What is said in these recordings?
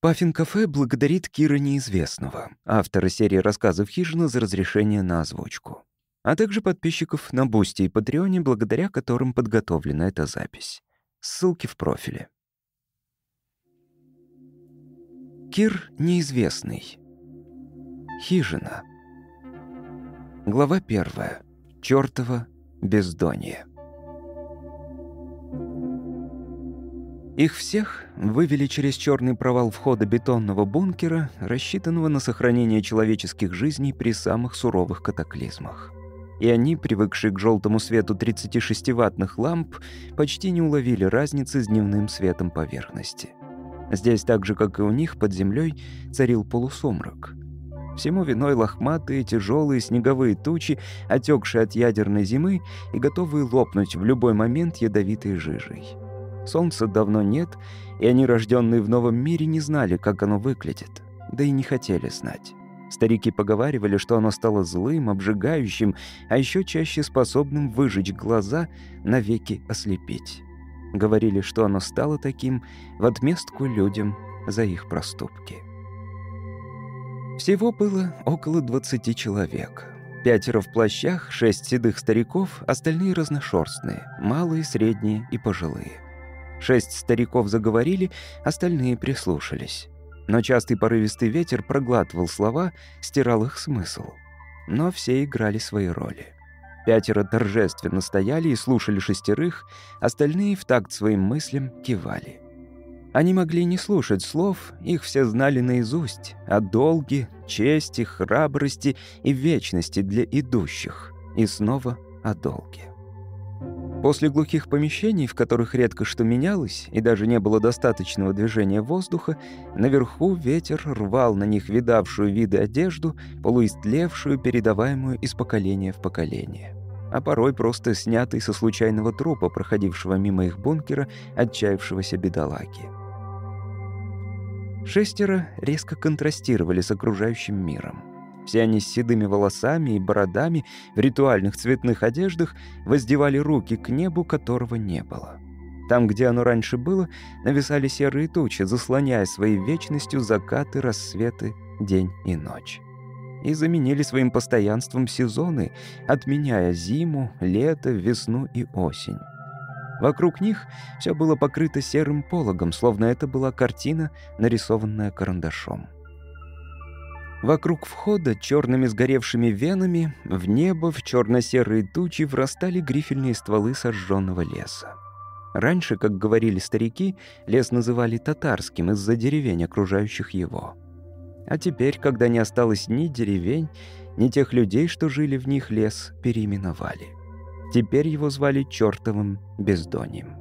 Puffin Cafe благодарит Кира Неизвестного, автора серии рассказов «Хижина» за разрешение на озвучку, а также подписчиков на Бусти и Патреоне, благодаря которым подготовлена эта запись. Ссылки в профиле. Кир Неизвестный. Хижина. Глава первая. Чёртово бездонье. Их всех вывели через черный провал входа бетонного бункера, рассчитанного на сохранение человеческих жизней при самых суровых катаклизмах. И они, привыкшие к желтому свету 36-ваттных ламп, почти не уловили разницы с дневным светом поверхности. Здесь, так же, как и у них, под землей царил полусумрак. Всему виной лохматые, тяжелые снеговые тучи, отекшие от ядерной зимы и готовые лопнуть в любой момент ядовитой жижей. Солнца давно нет, и они, рожденные в новом мире, не знали, как оно выглядит, да и не хотели знать. Старики поговаривали, что оно стало злым, обжигающим, а еще чаще способным выжечь глаза, навеки ослепить. Говорили, что оно стало таким в отместку людям за их проступки. Всего было около 20 человек. Пятеро в плащах, шесть седых стариков, остальные разношерстные, малые, средние и пожилые. Шесть стариков заговорили, остальные прислушались. Но частый порывистый ветер проглатывал слова, стирал их смысл. Но все играли свои роли. Пятеро торжественно стояли и слушали шестерых, остальные в такт своим мыслям кивали. Они могли не слушать слов, их все знали наизусть, о долге, чести, храбрости и вечности для идущих, и снова о долге. После глухих помещений, в которых редко что менялось, и даже не было достаточного движения воздуха, наверху ветер рвал на них видавшую виды одежду, полуистлевшую, передаваемую из поколения в поколение. А порой просто снятый со случайного трупа, проходившего мимо их бункера, отчаявшегося бедолаги. Шестеро резко контрастировали с окружающим миром. Все они с седыми волосами и бородами в ритуальных цветных одеждах воздевали руки к небу, которого не было. Там, где оно раньше было, нависали серые тучи, заслоняя своей вечностью закаты, рассветы, день и ночь. И заменили своим постоянством сезоны, отменяя зиму, лето, весну и осень. Вокруг них все было покрыто серым пологом, словно это была картина, нарисованная карандашом. Вокруг входа черными сгоревшими венами в небо в черно-серые тучи врастали грифельные стволы сожженного леса. Раньше, как говорили старики, лес называли татарским из-за деревень, окружающих его. А теперь, когда не осталось ни деревень, ни тех людей, что жили в них, лес переименовали. Теперь его звали чертовым бездоньем.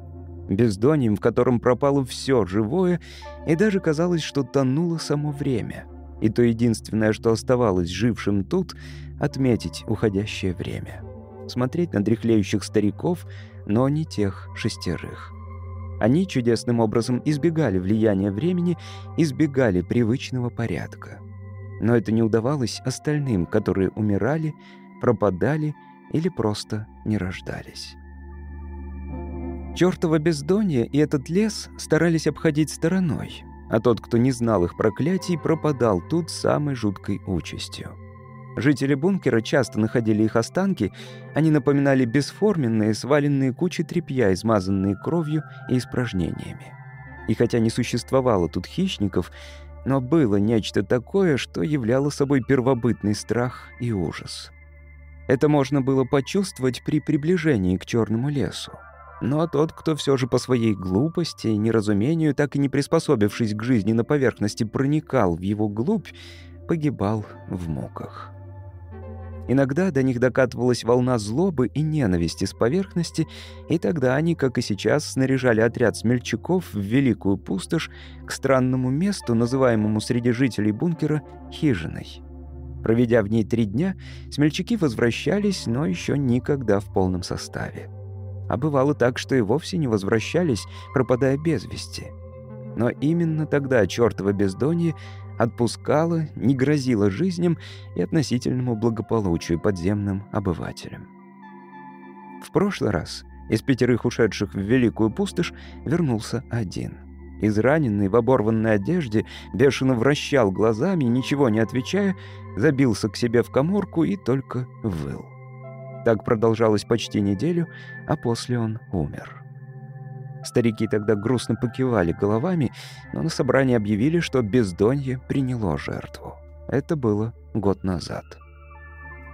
Бездоньем, в котором пропало все живое, и даже казалось, что тонуло само время — и то единственное, что оставалось жившим тут, отметить уходящее время. Смотреть на дряхлеющих стариков, но не тех шестерых. Они чудесным образом избегали влияния времени, избегали привычного порядка. Но это не удавалось остальным, которые умирали, пропадали или просто не рождались. Чёртово бездонье и этот лес старались обходить стороной, а тот, кто не знал их проклятий, пропадал тут самой жуткой участью. Жители бункера часто находили их останки, они напоминали бесформенные, сваленные кучи тряпья, измазанные кровью и испражнениями. И хотя не существовало тут хищников, но было нечто такое, что являло собой первобытный страх и ужас. Это можно было почувствовать при приближении к черному лесу. Но тот, кто все же по своей глупости и неразумению, так и не приспособившись к жизни на поверхности, проникал в его глубь, погибал в муках. Иногда до них докатывалась волна злобы и ненависти с поверхности, и тогда они, как и сейчас, снаряжали отряд смельчаков в великую пустошь к странному месту, называемому среди жителей бункера «хижиной». Проведя в ней три дня, смельчаки возвращались, но еще никогда в полном составе. А бывало так, что и вовсе не возвращались, пропадая без вести. Но именно тогда чертова бездонье отпускала, не грозила жизням и относительному благополучию подземным обывателям. В прошлый раз из пятерых ушедших в Великую Пустошь вернулся один. израненный в оборванной одежде, бешено вращал глазами, ничего не отвечая, забился к себе в коморку и только выл. Так продолжалось почти неделю, а после он умер. Старики тогда грустно покивали головами, но на собрании объявили, что бездонье приняло жертву. Это было год назад.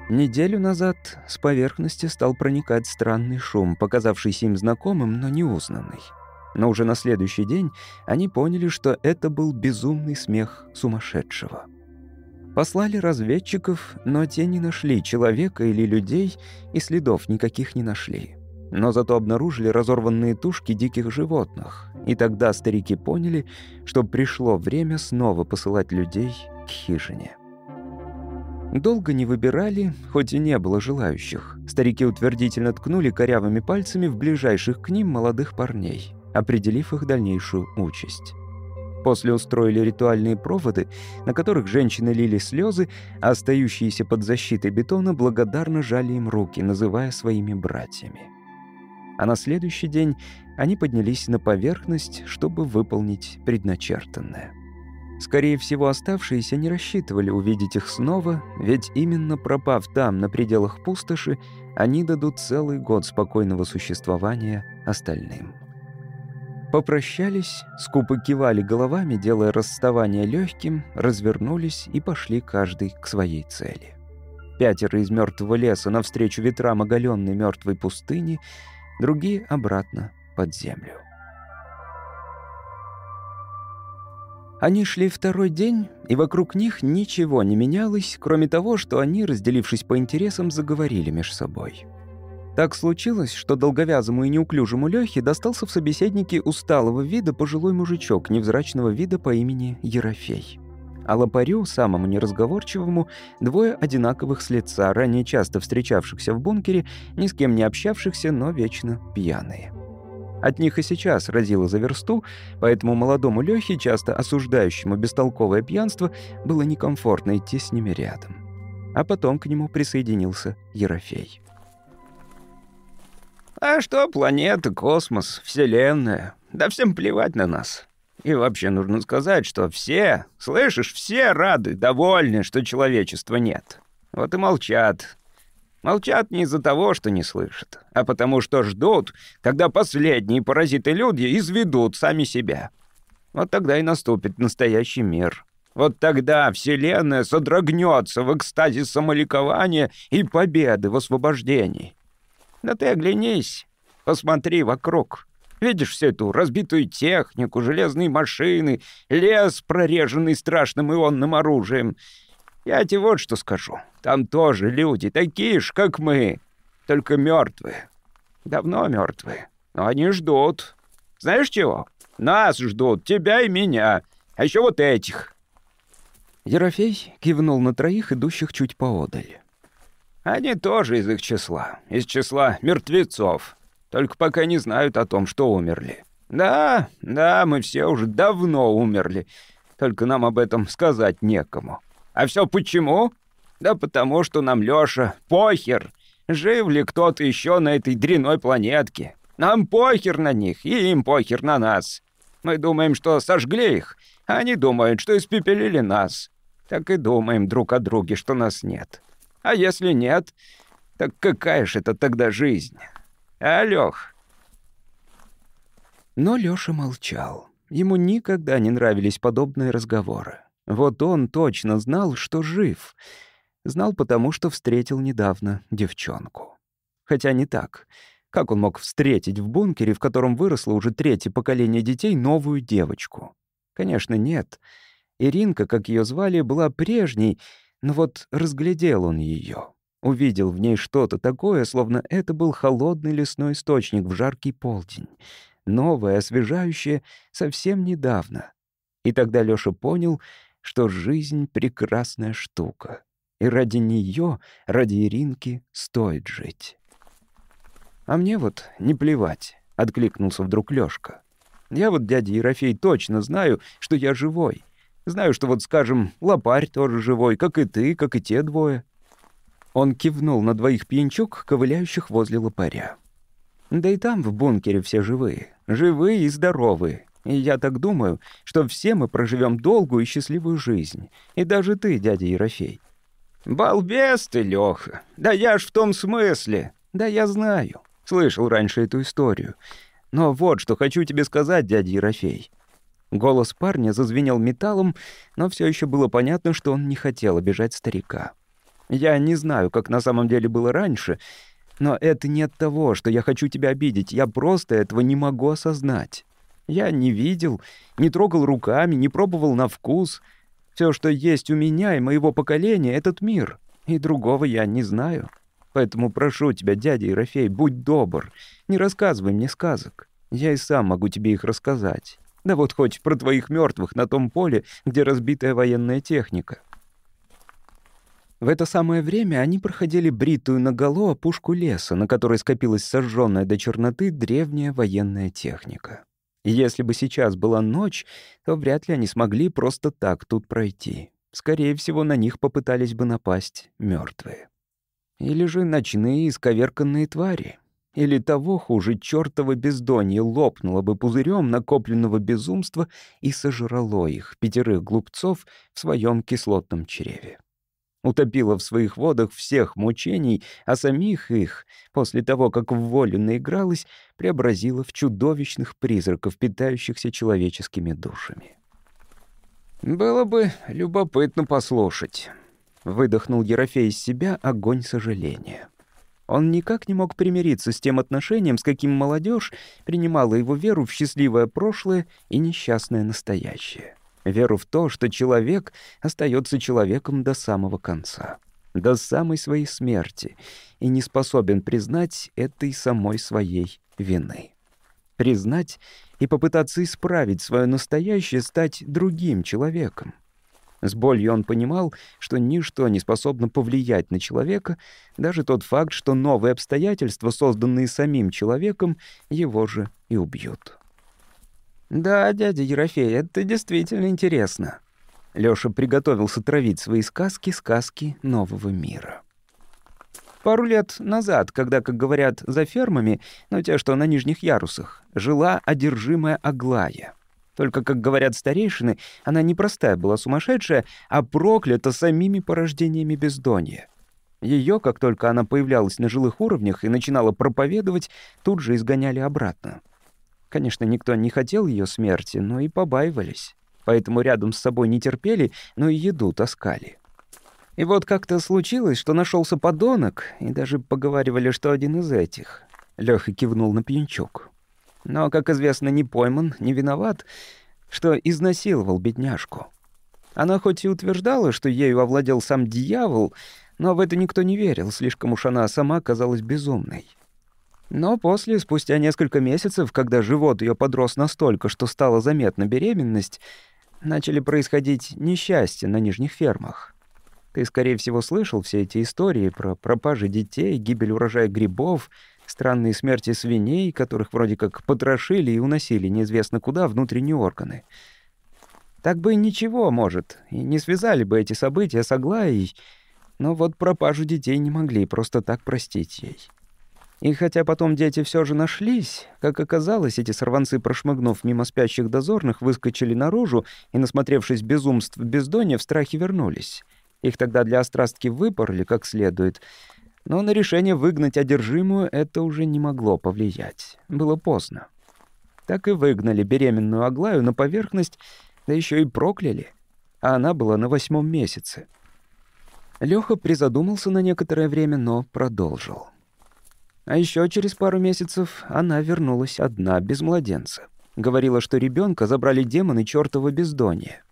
Неделю назад с поверхности стал проникать странный шум, показавшийся им знакомым, но неузнанный. Но уже на следующий день они поняли, что это был безумный смех сумасшедшего. Послали разведчиков, но те не нашли человека или людей, и следов никаких не нашли. Но зато обнаружили разорванные тушки диких животных. И тогда старики поняли, что пришло время снова посылать людей к хижине. Долго не выбирали, хоть и не было желающих. Старики утвердительно ткнули корявыми пальцами в ближайших к ним молодых парней, определив их дальнейшую участь. После устроили ритуальные проводы, на которых женщины лили слезы, а остающиеся под защитой бетона благодарно жали им руки, называя своими братьями. А на следующий день они поднялись на поверхность, чтобы выполнить предначертанное. Скорее всего, оставшиеся не рассчитывали увидеть их снова, ведь именно пропав там, на пределах пустоши, они дадут целый год спокойного существования остальным. Попрощались, скупо кивали головами, делая расставание легким, развернулись и пошли каждый к своей цели. Пятеро из мертвого леса навстречу ветрам оголенной мертвой пустыни, другие обратно под землю. Они шли второй день, и вокруг них ничего не менялось, кроме того, что они, разделившись по интересам, заговорили между собой. Так случилось, что долговязому и неуклюжему Лёхе достался в собеседнике усталого вида пожилой мужичок невзрачного вида по имени Ерофей. А лопарю, самому неразговорчивому, двое одинаковых с лица, ранее часто встречавшихся в бункере, ни с кем не общавшихся, но вечно пьяные. От них и сейчас разило за версту, поэтому молодому Лёхе, часто осуждающему бестолковое пьянство, было некомфортно идти с ними рядом. А потом к нему присоединился Ерофей. А что планета, космос, Вселенная? Да всем плевать на нас. И вообще нужно сказать, что все, слышишь, все рады, довольны, что человечества нет. Вот и молчат. Молчат не из-за того, что не слышат, а потому что ждут, когда последние паразиты-люди изведут сами себя. Вот тогда и наступит настоящий мир. Вот тогда Вселенная содрогнется в экстазе самоликования и победы в освобождении. Да ты оглянись, посмотри вокруг. Видишь всю эту разбитую технику, железные машины, лес, прореженный страшным ионным оружием. Я тебе вот что скажу. Там тоже люди, такие ж, как мы, только мертвые. Давно мертвые, но они ждут. Знаешь чего? Нас ждут, тебя и меня, а еще вот этих». Ерофей кивнул на троих, идущих чуть поодаль. Они тоже из их числа, из числа мертвецов. Только пока не знают о том, что умерли. Да, да, мы все уже давно умерли. Только нам об этом сказать некому. А все почему? Да потому что нам, Лёша, похер. Жив ли кто-то еще на этой дряной планетке? Нам похер на них, и им похер на нас. Мы думаем, что сожгли их, а они думают, что испепелили нас. Так и думаем друг о друге, что нас нет. А если нет, так какая ж это тогда жизнь? А, Лёх?» Но Лёша молчал. Ему никогда не нравились подобные разговоры. Вот он точно знал, что жив. Знал потому, что встретил недавно девчонку. Хотя не так. Как он мог встретить в бункере, в котором выросло уже третье поколение детей, новую девочку? Конечно, нет. Иринка, как ее звали, была прежней, но вот разглядел он ее, увидел в ней что-то такое, словно это был холодный лесной источник в жаркий полдень, новое, освежающее совсем недавно. И тогда Лёша понял, что жизнь — прекрасная штука, и ради нее, ради Иринки, стоит жить. «А мне вот не плевать», — откликнулся вдруг Лёшка. «Я вот, дядя Ерофей, точно знаю, что я живой. Знаю, что вот, скажем, лопарь тоже живой, как и ты, как и те двое». Он кивнул на двоих пьянчук, ковыляющих возле лопаря. «Да и там, в бункере, все живые. Живые и здоровые. И я так думаю, что все мы проживем долгую и счастливую жизнь. И даже ты, дядя Ерофей. «Балбес ты, Лёха! Да я ж в том смысле!» «Да я знаю. Слышал раньше эту историю. Но вот что хочу тебе сказать, дядя Ерофей». Голос парня зазвенел металлом, но все еще было понятно, что он не хотел обижать старика. «Я не знаю, как на самом деле было раньше, но это не от того, что я хочу тебя обидеть. Я просто этого не могу осознать. Я не видел, не трогал руками, не пробовал на вкус — все, что есть у меня и моего поколения, — этот мир. И другого я не знаю. Поэтому прошу тебя, дядя Ерофей, будь добр, не рассказывай мне сказок. Я и сам могу тебе их рассказать. Да вот хоть про твоих мертвых на том поле, где разбитая военная техника. В это самое время они проходили бритую наголо опушку леса, на которой скопилась сожженная до черноты древняя военная техника. И если бы сейчас была ночь, то вряд ли они смогли просто так тут пройти. Скорее всего, на них попытались бы напасть мертвые. Или же ночные исковерканные твари. Или того хуже, чёртово бездонье лопнуло бы пузырем накопленного безумства и сожрало их, пятерых глупцов, в своем кислотном чреве утопила в своих водах всех мучений, а самих их, после того, как в волю наигралась, преобразила в чудовищных призраков, питающихся человеческими душами. «Было бы любопытно послушать», — выдохнул Ерофей из себя огонь сожаления. Он никак не мог примириться с тем отношением, с каким молодежь принимала его веру в счастливое прошлое и несчастное настоящее веру в то, что человек остается человеком до самого конца, до самой своей смерти, и не способен признать этой самой своей вины. Признать и попытаться исправить свое настоящее, стать другим человеком. С болью он понимал, что ничто не способно повлиять на человека, даже тот факт, что новые обстоятельства, созданные самим человеком, его же и убьют. «Да, дядя Ерофей, это действительно интересно». Лёша приготовился травить свои сказки, сказки нового мира. Пару лет назад, когда, как говорят, за фермами, но те, что на нижних ярусах, жила одержимая Аглая. Только, как говорят старейшины, она не простая была сумасшедшая, а проклята самими порождениями бездонья. Ее, как только она появлялась на жилых уровнях и начинала проповедовать, тут же изгоняли обратно. Конечно, никто не хотел ее смерти, но и побаивались. Поэтому рядом с собой не терпели, но и еду таскали. И вот как-то случилось, что нашелся подонок, и даже поговаривали, что один из этих. Лёха кивнул на пьянчук. Но, как известно, не пойман, не виноват, что изнасиловал бедняжку. Она хоть и утверждала, что ею овладел сам дьявол, но в это никто не верил, слишком уж она сама казалась безумной. Но после, спустя несколько месяцев, когда живот ее подрос настолько, что стала заметна беременность, начали происходить несчастья на нижних фермах. Ты, скорее всего, слышал все эти истории про пропажи детей, гибель урожая грибов, странные смерти свиней, которых вроде как потрошили и уносили неизвестно куда внутренние органы. Так бы ничего, может, и не связали бы эти события с Аглаей, но вот пропажу детей не могли просто так простить ей. И хотя потом дети все же нашлись, как оказалось, эти сорванцы, прошмыгнув мимо спящих дозорных, выскочили наружу и, насмотревшись безумств бездонья, в страхе вернулись. Их тогда для острастки выпорли как следует, но на решение выгнать одержимую это уже не могло повлиять. Было поздно. Так и выгнали беременную Аглаю на поверхность, да еще и прокляли. А она была на восьмом месяце. Лёха призадумался на некоторое время, но продолжил. А еще через пару месяцев она вернулась одна, без младенца. Говорила, что ребенка забрали демоны чертова бездонья.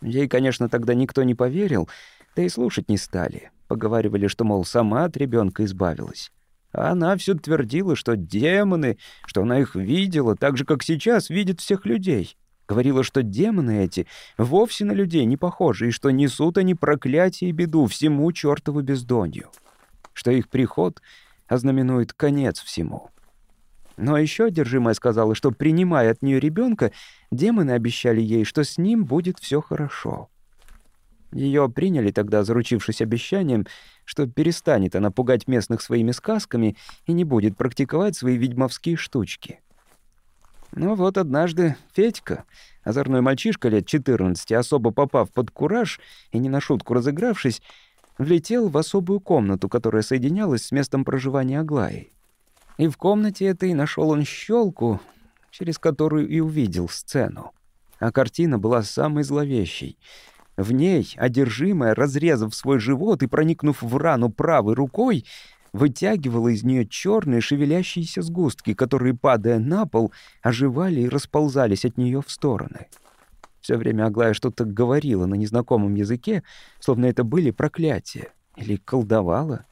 Ей, конечно, тогда никто не поверил, да и слушать не стали. Поговаривали, что, мол, сама от ребенка избавилась. А она все твердила, что демоны, что она их видела, так же, как сейчас видит всех людей. Говорила, что демоны эти вовсе на людей не похожи, и что несут они проклятие и беду всему чертову бездонью. Что их приход ознаменует конец всему. Но еще одержимая сказала, что, принимая от нее ребенка, демоны обещали ей, что с ним будет все хорошо. Ее приняли тогда, заручившись обещанием, что перестанет она пугать местных своими сказками и не будет практиковать свои ведьмовские штучки. Но вот однажды Федька, озорной мальчишка лет 14, особо попав под кураж и не на шутку разыгравшись, влетел в особую комнату, которая соединялась с местом проживания Аглаи. И в комнате этой нашел он щелку, через которую и увидел сцену. А картина была самой зловещей. В ней, одержимая, разрезав свой живот и проникнув в рану правой рукой, вытягивала из нее черные шевелящиеся сгустки, которые, падая на пол, оживали и расползались от нее в стороны. Все время Аглая что-то говорила на незнакомом языке, словно это были проклятия. Или колдовала.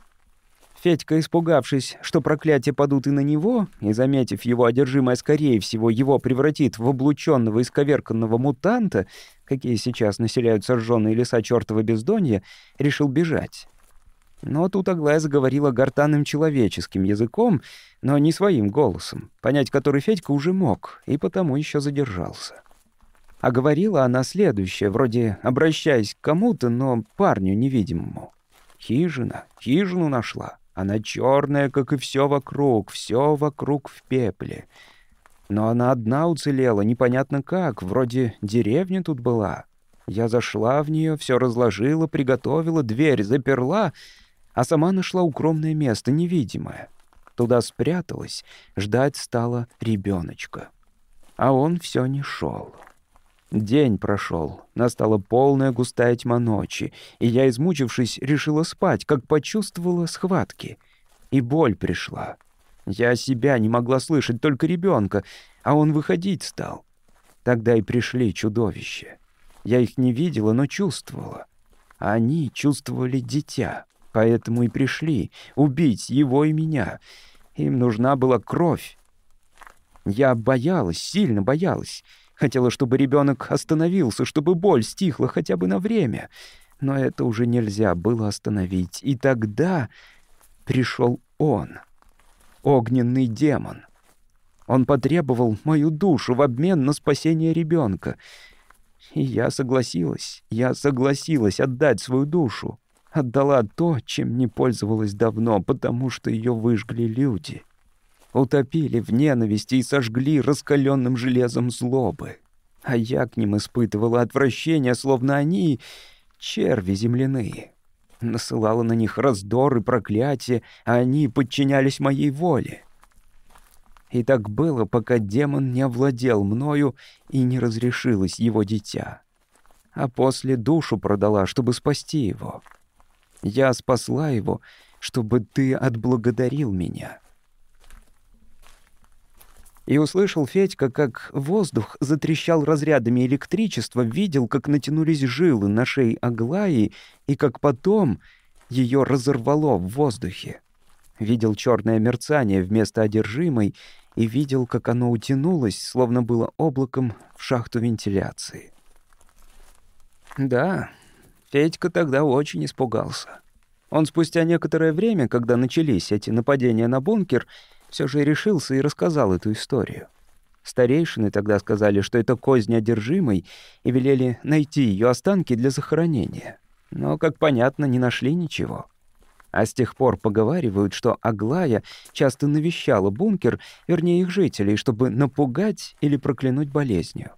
Федька, испугавшись, что проклятия падут и на него, и, заметив его одержимое, скорее всего, его превратит в облученного исковерканного мутанта, какие сейчас населяют сожженные леса чертова бездонья, решил бежать. Но тут Аглая заговорила гортанным человеческим языком, но не своим голосом, понять который Федька уже мог, и потому еще задержался. А говорила она следующее, вроде обращаясь к кому-то, но парню невидимому. «Хижина, хижину нашла. Она черная, как и все вокруг, все вокруг в пепле. Но она одна уцелела, непонятно как, вроде деревня тут была. Я зашла в нее, все разложила, приготовила, дверь заперла, а сама нашла укромное место, невидимое. Туда спряталась, ждать стала ребеночка. А он все не шел. День прошел, настала полная густая тьма ночи, и я, измучившись, решила спать, как почувствовала схватки. И боль пришла. Я себя не могла слышать, только ребенка, а он выходить стал. Тогда и пришли чудовища. Я их не видела, но чувствовала. А они чувствовали дитя, поэтому и пришли убить его и меня. Им нужна была кровь. Я боялась, сильно боялась. Хотела, чтобы ребенок остановился, чтобы боль стихла хотя бы на время. Но это уже нельзя было остановить. И тогда пришел он, огненный демон. Он потребовал мою душу в обмен на спасение ребенка. И я согласилась, я согласилась отдать свою душу. Отдала то, чем не пользовалась давно, потому что ее выжгли люди утопили в ненависти и сожгли раскаленным железом злобы. А я к ним испытывала отвращение, словно они — черви земляные. Насылала на них раздор и проклятие, а они подчинялись моей воле. И так было, пока демон не овладел мною и не разрешилось его дитя. А после душу продала, чтобы спасти его. Я спасла его, чтобы ты отблагодарил меня. И услышал Федька, как воздух затрещал разрядами электричества, видел, как натянулись жилы на шее Аглаи, и как потом ее разорвало в воздухе. Видел черное мерцание вместо одержимой и видел, как оно утянулось, словно было облаком в шахту вентиляции. Да, Федька тогда очень испугался. Он спустя некоторое время, когда начались эти нападения на бункер, все же решился и рассказал эту историю. Старейшины тогда сказали, что это кознь одержимой, и велели найти ее останки для захоронения. Но, как понятно, не нашли ничего. А с тех пор поговаривают, что Аглая часто навещала бункер, вернее их жителей, чтобы напугать или проклянуть болезнью.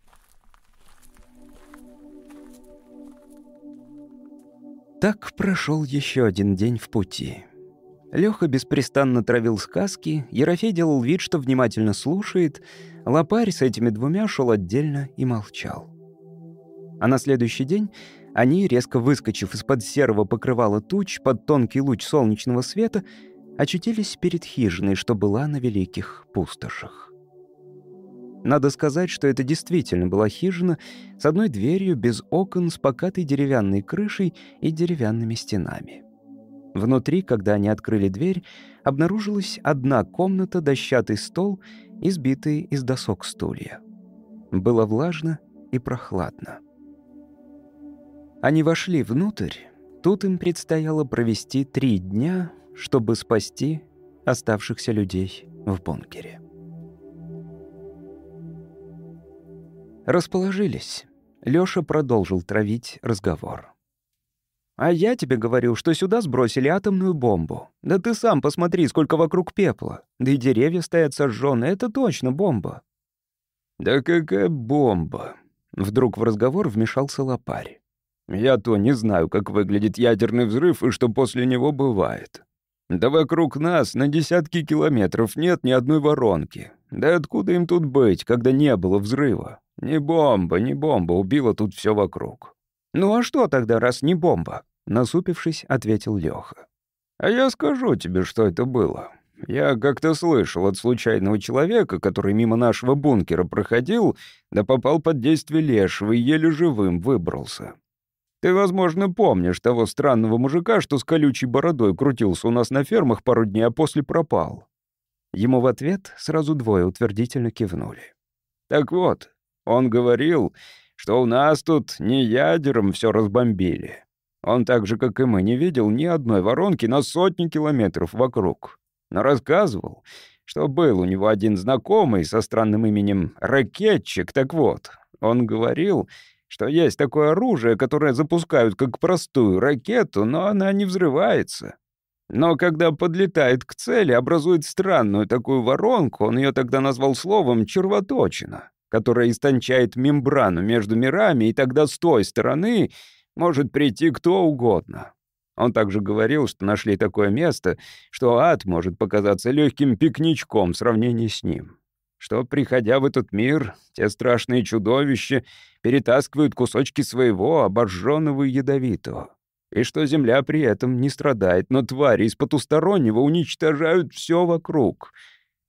Так прошел еще один день в пути. Лёха беспрестанно травил сказки, Ерофей делал вид, что внимательно слушает, Лопарь с этими двумя шел отдельно и молчал. А на следующий день они, резко выскочив из-под серого покрывала туч под тонкий луч солнечного света, очутились перед хижиной, что была на великих пустошах. Надо сказать, что это действительно была хижина с одной дверью, без окон, с покатой деревянной крышей и деревянными стенами. Внутри, когда они открыли дверь, обнаружилась одна комната, дощатый стол и сбитые из досок стулья. Было влажно и прохладно. Они вошли внутрь. Тут им предстояло провести три дня, чтобы спасти оставшихся людей в бункере. Расположились. Лёша продолжил травить разговор. А я тебе говорю, что сюда сбросили атомную бомбу. Да ты сам посмотри, сколько вокруг пепла. Да и деревья стоят сожженные, это точно бомба. «Да какая бомба!» Вдруг в разговор вмешался лопарь. «Я то не знаю, как выглядит ядерный взрыв и что после него бывает. Да вокруг нас на десятки километров нет ни одной воронки. Да откуда им тут быть, когда не было взрыва? Не бомба, не бомба убила тут все вокруг. Ну а что тогда, раз не бомба? Насупившись, ответил Леха. А я скажу тебе, что это было. Я как-то слышал от случайного человека, который мимо нашего бункера проходил, да попал под действие лешего и еле живым выбрался. Ты, возможно, помнишь того странного мужика, что с колючей бородой крутился у нас на фермах пару дней, а после пропал». Ему в ответ сразу двое утвердительно кивнули. «Так вот, он говорил, что у нас тут не ядером все разбомбили. Он так же, как и мы, не видел ни одной воронки на сотни километров вокруг. Но рассказывал, что был у него один знакомый со странным именем Ракетчик. Так вот, он говорил, что есть такое оружие, которое запускают как простую ракету, но она не взрывается. Но когда подлетает к цели, образует странную такую воронку, он ее тогда назвал словом «червоточина», которая истончает мембрану между мирами, и тогда с той стороны может прийти кто угодно. Он также говорил, что нашли такое место, что ад может показаться легким пикничком в сравнении с ним что, приходя в этот мир, те страшные чудовища перетаскивают кусочки своего обожженного и ядовитого, и что Земля при этом не страдает, но твари из потустороннего уничтожают все вокруг,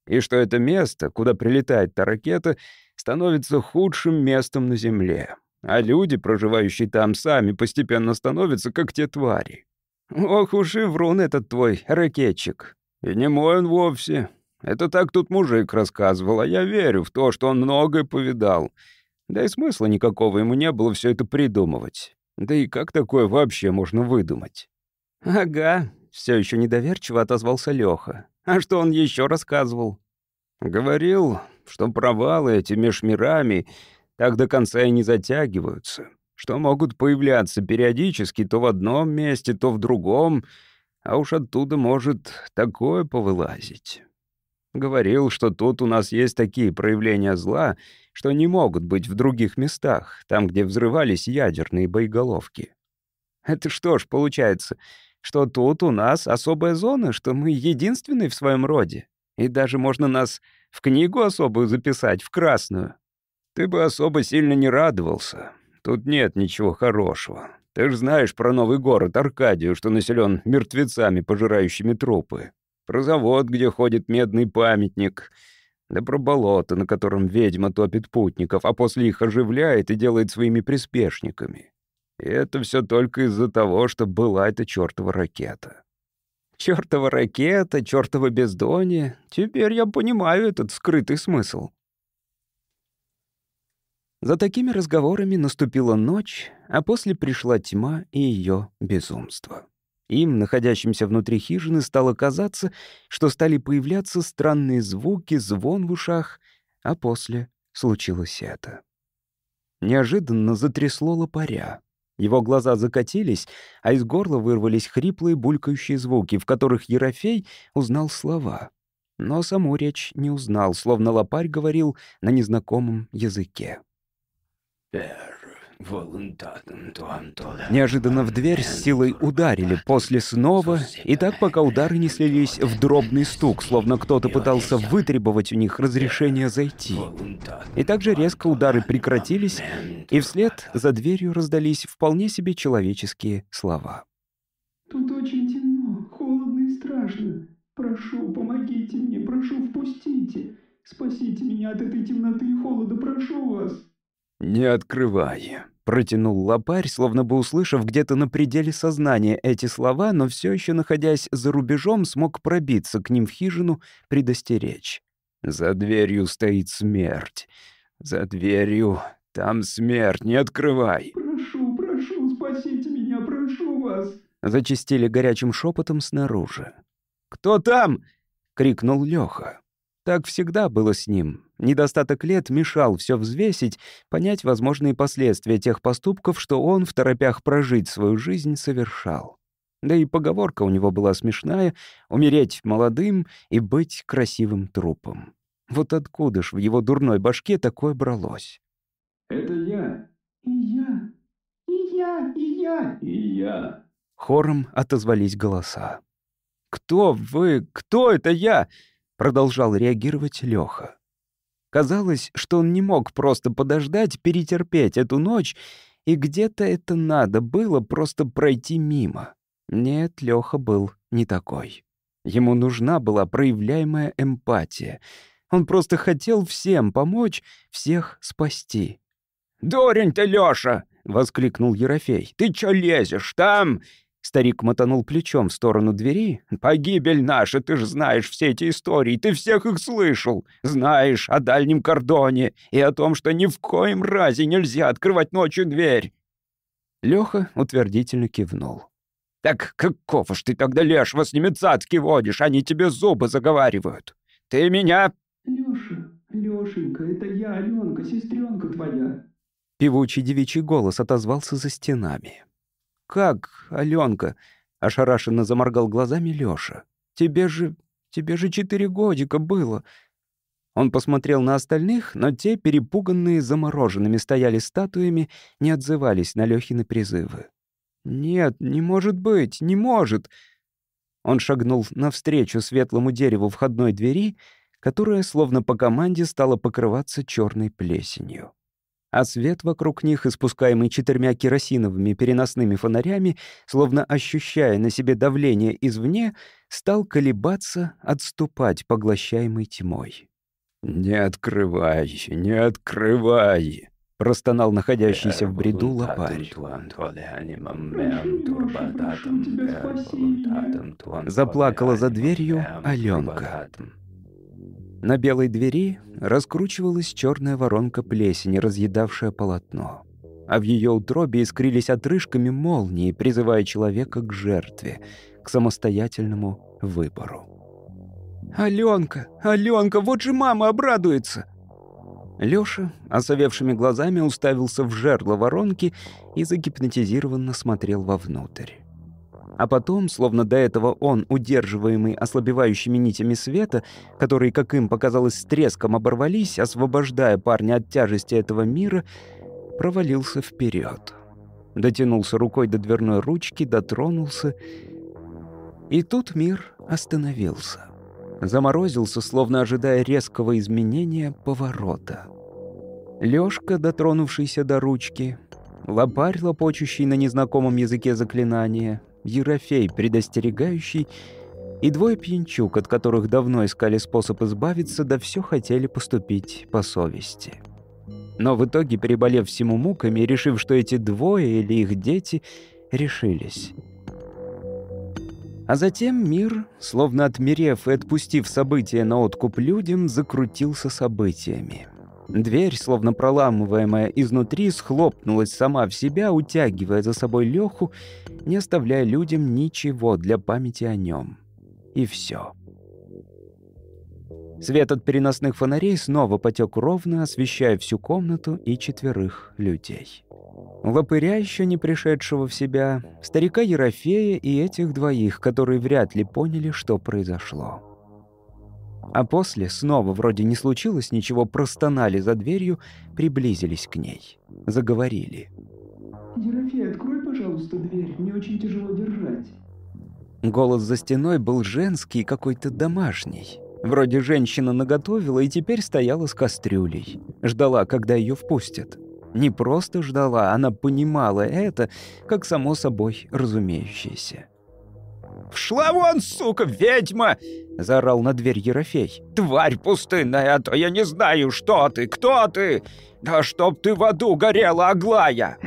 и что это место, куда прилетает та ракета, становится худшим местом на Земле, а люди, проживающие там, сами постепенно становятся как те твари. Ох уж и врун этот твой ракетчик. И не мой он вовсе. Это так тут мужик рассказывал, а я верю в то, что он многое повидал. Да и смысла никакого ему не было все это придумывать. Да и как такое вообще можно выдумать? «Ага», — все еще недоверчиво отозвался Леха. «А что он еще рассказывал?» «Говорил, что провалы эти меж мирами так до конца и не затягиваются, что могут появляться периодически то в одном месте, то в другом, а уж оттуда может такое повылазить». Говорил, что тут у нас есть такие проявления зла, что не могут быть в других местах, там, где взрывались ядерные боеголовки. Это что ж, получается, что тут у нас особая зона, что мы единственные в своем роде, и даже можно нас в книгу особую записать, в красную. Ты бы особо сильно не радовался. Тут нет ничего хорошего. Ты ж знаешь про новый город Аркадию, что населен мертвецами, пожирающими трупы про завод, где ходит медный памятник, да про болото, на котором ведьма топит путников, а после их оживляет и делает своими приспешниками. И это все только из-за того, что была эта чертова ракета. Чертова ракета, чертова бездонье. Теперь я понимаю этот скрытый смысл. За такими разговорами наступила ночь, а после пришла тьма и ее безумство. Им, находящимся внутри хижины, стало казаться, что стали появляться странные звуки, звон в ушах, а после случилось это. Неожиданно затрясло лопаря. Его глаза закатились, а из горла вырвались хриплые булькающие звуки, в которых Ерофей узнал слова. Но саму речь не узнал, словно лопарь говорил на незнакомом языке. «Пер, Неожиданно в дверь с силой ударили, после снова, и так пока удары не слились в дробный стук, словно кто-то пытался вытребовать у них разрешение зайти. И также резко удары прекратились, и вслед за дверью раздались вполне себе человеческие слова. «Тут очень темно, холодно и страшно. Прошу, помогите мне, прошу, впустите. Спасите меня от этой темноты и холода, прошу вас». «Не открывай», — протянул лопарь, словно бы услышав где-то на пределе сознания эти слова, но все еще, находясь за рубежом, смог пробиться к ним в хижину, предостеречь. «За дверью стоит смерть. За дверью там смерть, не открывай». «Прошу, прошу, спасите меня, прошу вас», — зачистили горячим шепотом снаружи. «Кто там?» — крикнул Леха. Так всегда было с ним. Недостаток лет мешал все взвесить, понять возможные последствия тех поступков, что он в торопях прожить свою жизнь совершал. Да и поговорка у него была смешная — умереть молодым и быть красивым трупом. Вот откуда ж в его дурной башке такое бралось? Это я. И я. И я. И я. И я. Хором отозвались голоса. «Кто вы? Кто это я?» — продолжал реагировать Лёха. Казалось, что он не мог просто подождать, перетерпеть эту ночь, и где-то это надо было просто пройти мимо. Нет, Лёха был не такой. Ему нужна была проявляемая эмпатия. Он просто хотел всем помочь, всех спасти. «Дурень ты, Лёша!» — воскликнул Ерофей. «Ты чё лезешь? Там...» Старик мотанул плечом в сторону двери. «Погибель наша, ты же знаешь все эти истории, ты всех их слышал. Знаешь о дальнем кордоне и о том, что ни в коем разе нельзя открывать ночью дверь». Лёха утвердительно кивнул. «Так какого ж ты тогда лешего с ними цацки водишь? Они тебе зубы заговаривают. Ты меня...» Лёша, Лёшенька, это я, Алёнка, сестренка твоя. Певучий девичий голос отозвался за стенами. «Как, Алёнка?» — ошарашенно заморгал глазами Лёша. «Тебе же... тебе же четыре годика было». Он посмотрел на остальных, но те, перепуганные, замороженными стояли статуями, не отзывались на Лёхины призывы. «Нет, не может быть, не может!» Он шагнул навстречу светлому дереву входной двери, которая, словно по команде, стала покрываться черной плесенью а свет вокруг них, испускаемый четырьмя керосиновыми переносными фонарями, словно ощущая на себе давление извне, стал колебаться, отступать, поглощаемый тьмой. «Не открывай, не открывай!» — простонал находящийся в бреду лопарь. Заплакала за дверью Аленка. На белой двери раскручивалась черная воронка плесени, разъедавшая полотно. А в ее утробе искрились отрыжками молнии, призывая человека к жертве, к самостоятельному выбору. «Аленка! Аленка! Вот же мама обрадуется!» Лёша, осовевшими глазами, уставился в жерло воронки и загипнотизированно смотрел вовнутрь. А потом, словно до этого он, удерживаемый ослабевающими нитями света, которые, как им показалось, с треском оборвались, освобождая парня от тяжести этого мира, провалился вперед. Дотянулся рукой до дверной ручки, дотронулся. И тут мир остановился. Заморозился, словно ожидая резкого изменения поворота. Лёшка, дотронувшийся до ручки, лопарь, лопочущий на незнакомом языке заклинания — Ерофей, предостерегающий, и двое пьянчук, от которых давно искали способ избавиться, да все хотели поступить по совести. Но в итоге, переболев всему муками решив, что эти двое или их дети, решились. А затем мир, словно отмерев и отпустив события на откуп людям, закрутился событиями. Дверь, словно проламываемая изнутри, схлопнулась сама в себя, утягивая за собой Леху, не оставляя людям ничего для памяти о нем. И все. Свет от переносных фонарей снова потек ровно, освещая всю комнату и четверых людей. Лопыря, еще не пришедшего в себя, старика Ерофея и этих двоих, которые вряд ли поняли, что произошло. А после, снова вроде не случилось ничего, простонали за дверью, приблизились к ней. Заговорили. «Ерофей, открой, пожалуйста, дверь. Мне очень тяжело держать». Голос за стеной был женский, какой-то домашний. Вроде женщина наготовила и теперь стояла с кастрюлей. Ждала, когда ее впустят. Не просто ждала, она понимала это, как само собой разумеющееся. «Шла вон, сука, ведьма!» — заорал на дверь Ерофей. «Тварь пустынная, а то я не знаю, что ты, кто ты! Да чтоб ты в аду горела, Аглая!»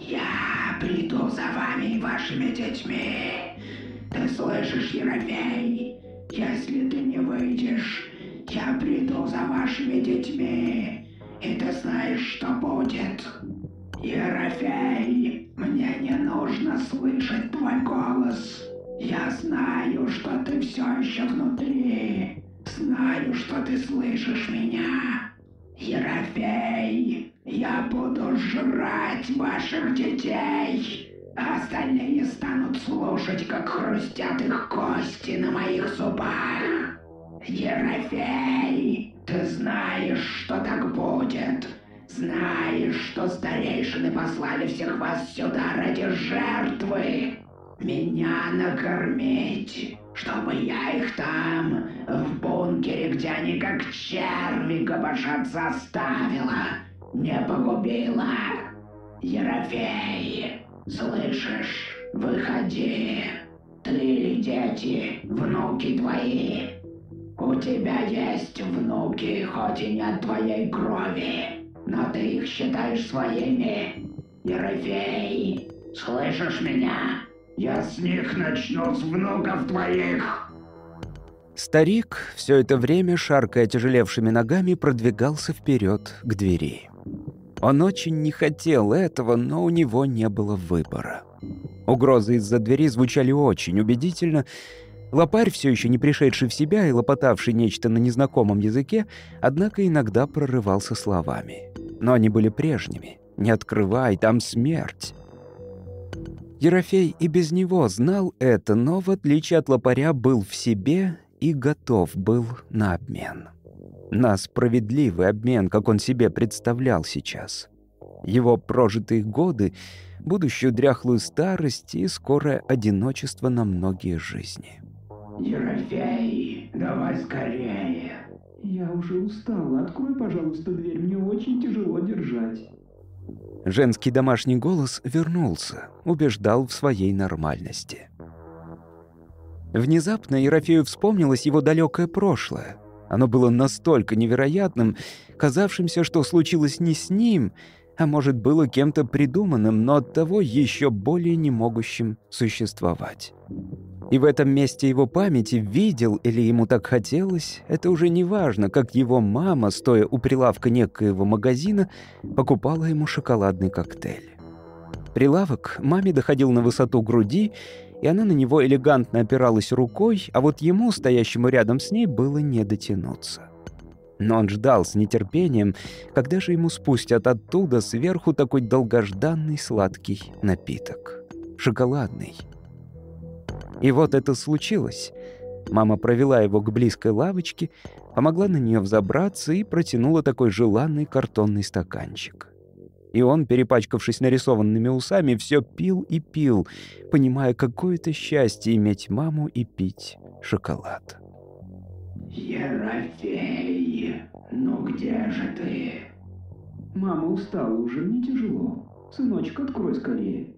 «Я приду за вами и вашими детьми! Ты слышишь, Ерофей? Если ты не выйдешь, я приду за вашими детьми, и ты знаешь, что будет!» «Ерофей, мне не нужно слышать твой голос. Я знаю, что ты все еще внутри. Знаю, что ты слышишь меня. Ерофей, я буду жрать ваших детей, а остальные станут слушать, как хрустят их кости на моих зубах. Ерофей, ты знаешь, что так будет. Знаешь, что старейшины послали всех вас сюда ради жертвы. Меня накормить, чтобы я их там, в бункере, где они как черви копошатся, оставила, не погубила. Ерофей, слышишь, выходи. Ты или дети, внуки твои. У тебя есть внуки, хоть и не от твоей крови, но ты их считаешь своими. Ерофей, слышишь меня? Я с них начну с внуков твоих. Старик, все это время, шаркая тяжелевшими ногами, продвигался вперед к двери. Он очень не хотел этого, но у него не было выбора. Угрозы из-за двери звучали очень убедительно. Лопарь, все еще не пришедший в себя и лопотавший нечто на незнакомом языке, однако иногда прорывался словами. Но они были прежними. «Не открывай, там смерть». Ерофей и без него знал это, но, в отличие от лопаря, был в себе и готов был на обмен. На справедливый обмен, как он себе представлял сейчас. Его прожитые годы, будущую дряхлую старость и скорое одиночество на многие жизни. Ерофей, давай скорее. Я уже устала. Открой, пожалуйста, дверь. Мне очень тяжело держать. Женский домашний голос вернулся, убеждал в своей нормальности. Внезапно Ерофею вспомнилось его далекое прошлое. Оно было настолько невероятным, казавшимся, что случилось не с ним, а может, было кем-то придуманным, но оттого еще более не могущим существовать. И в этом месте его памяти видел или ему так хотелось, это уже не важно, как его мама, стоя у прилавка некоего магазина, покупала ему шоколадный коктейль. Прилавок маме доходил на высоту груди, и она на него элегантно опиралась рукой, а вот ему, стоящему рядом с ней, было не дотянуться. Но он ждал с нетерпением, когда же ему спустят оттуда сверху такой долгожданный сладкий напиток. Шоколадный. И вот это случилось. Мама провела его к близкой лавочке, помогла на нее взобраться и протянула такой желанный картонный стаканчик. И он, перепачкавшись нарисованными усами, все пил и пил, понимая, какое это счастье иметь маму и пить шоколад. Ерофей, ну где же ты? Мама устала уже, мне тяжело. Сыночек, открой скорее.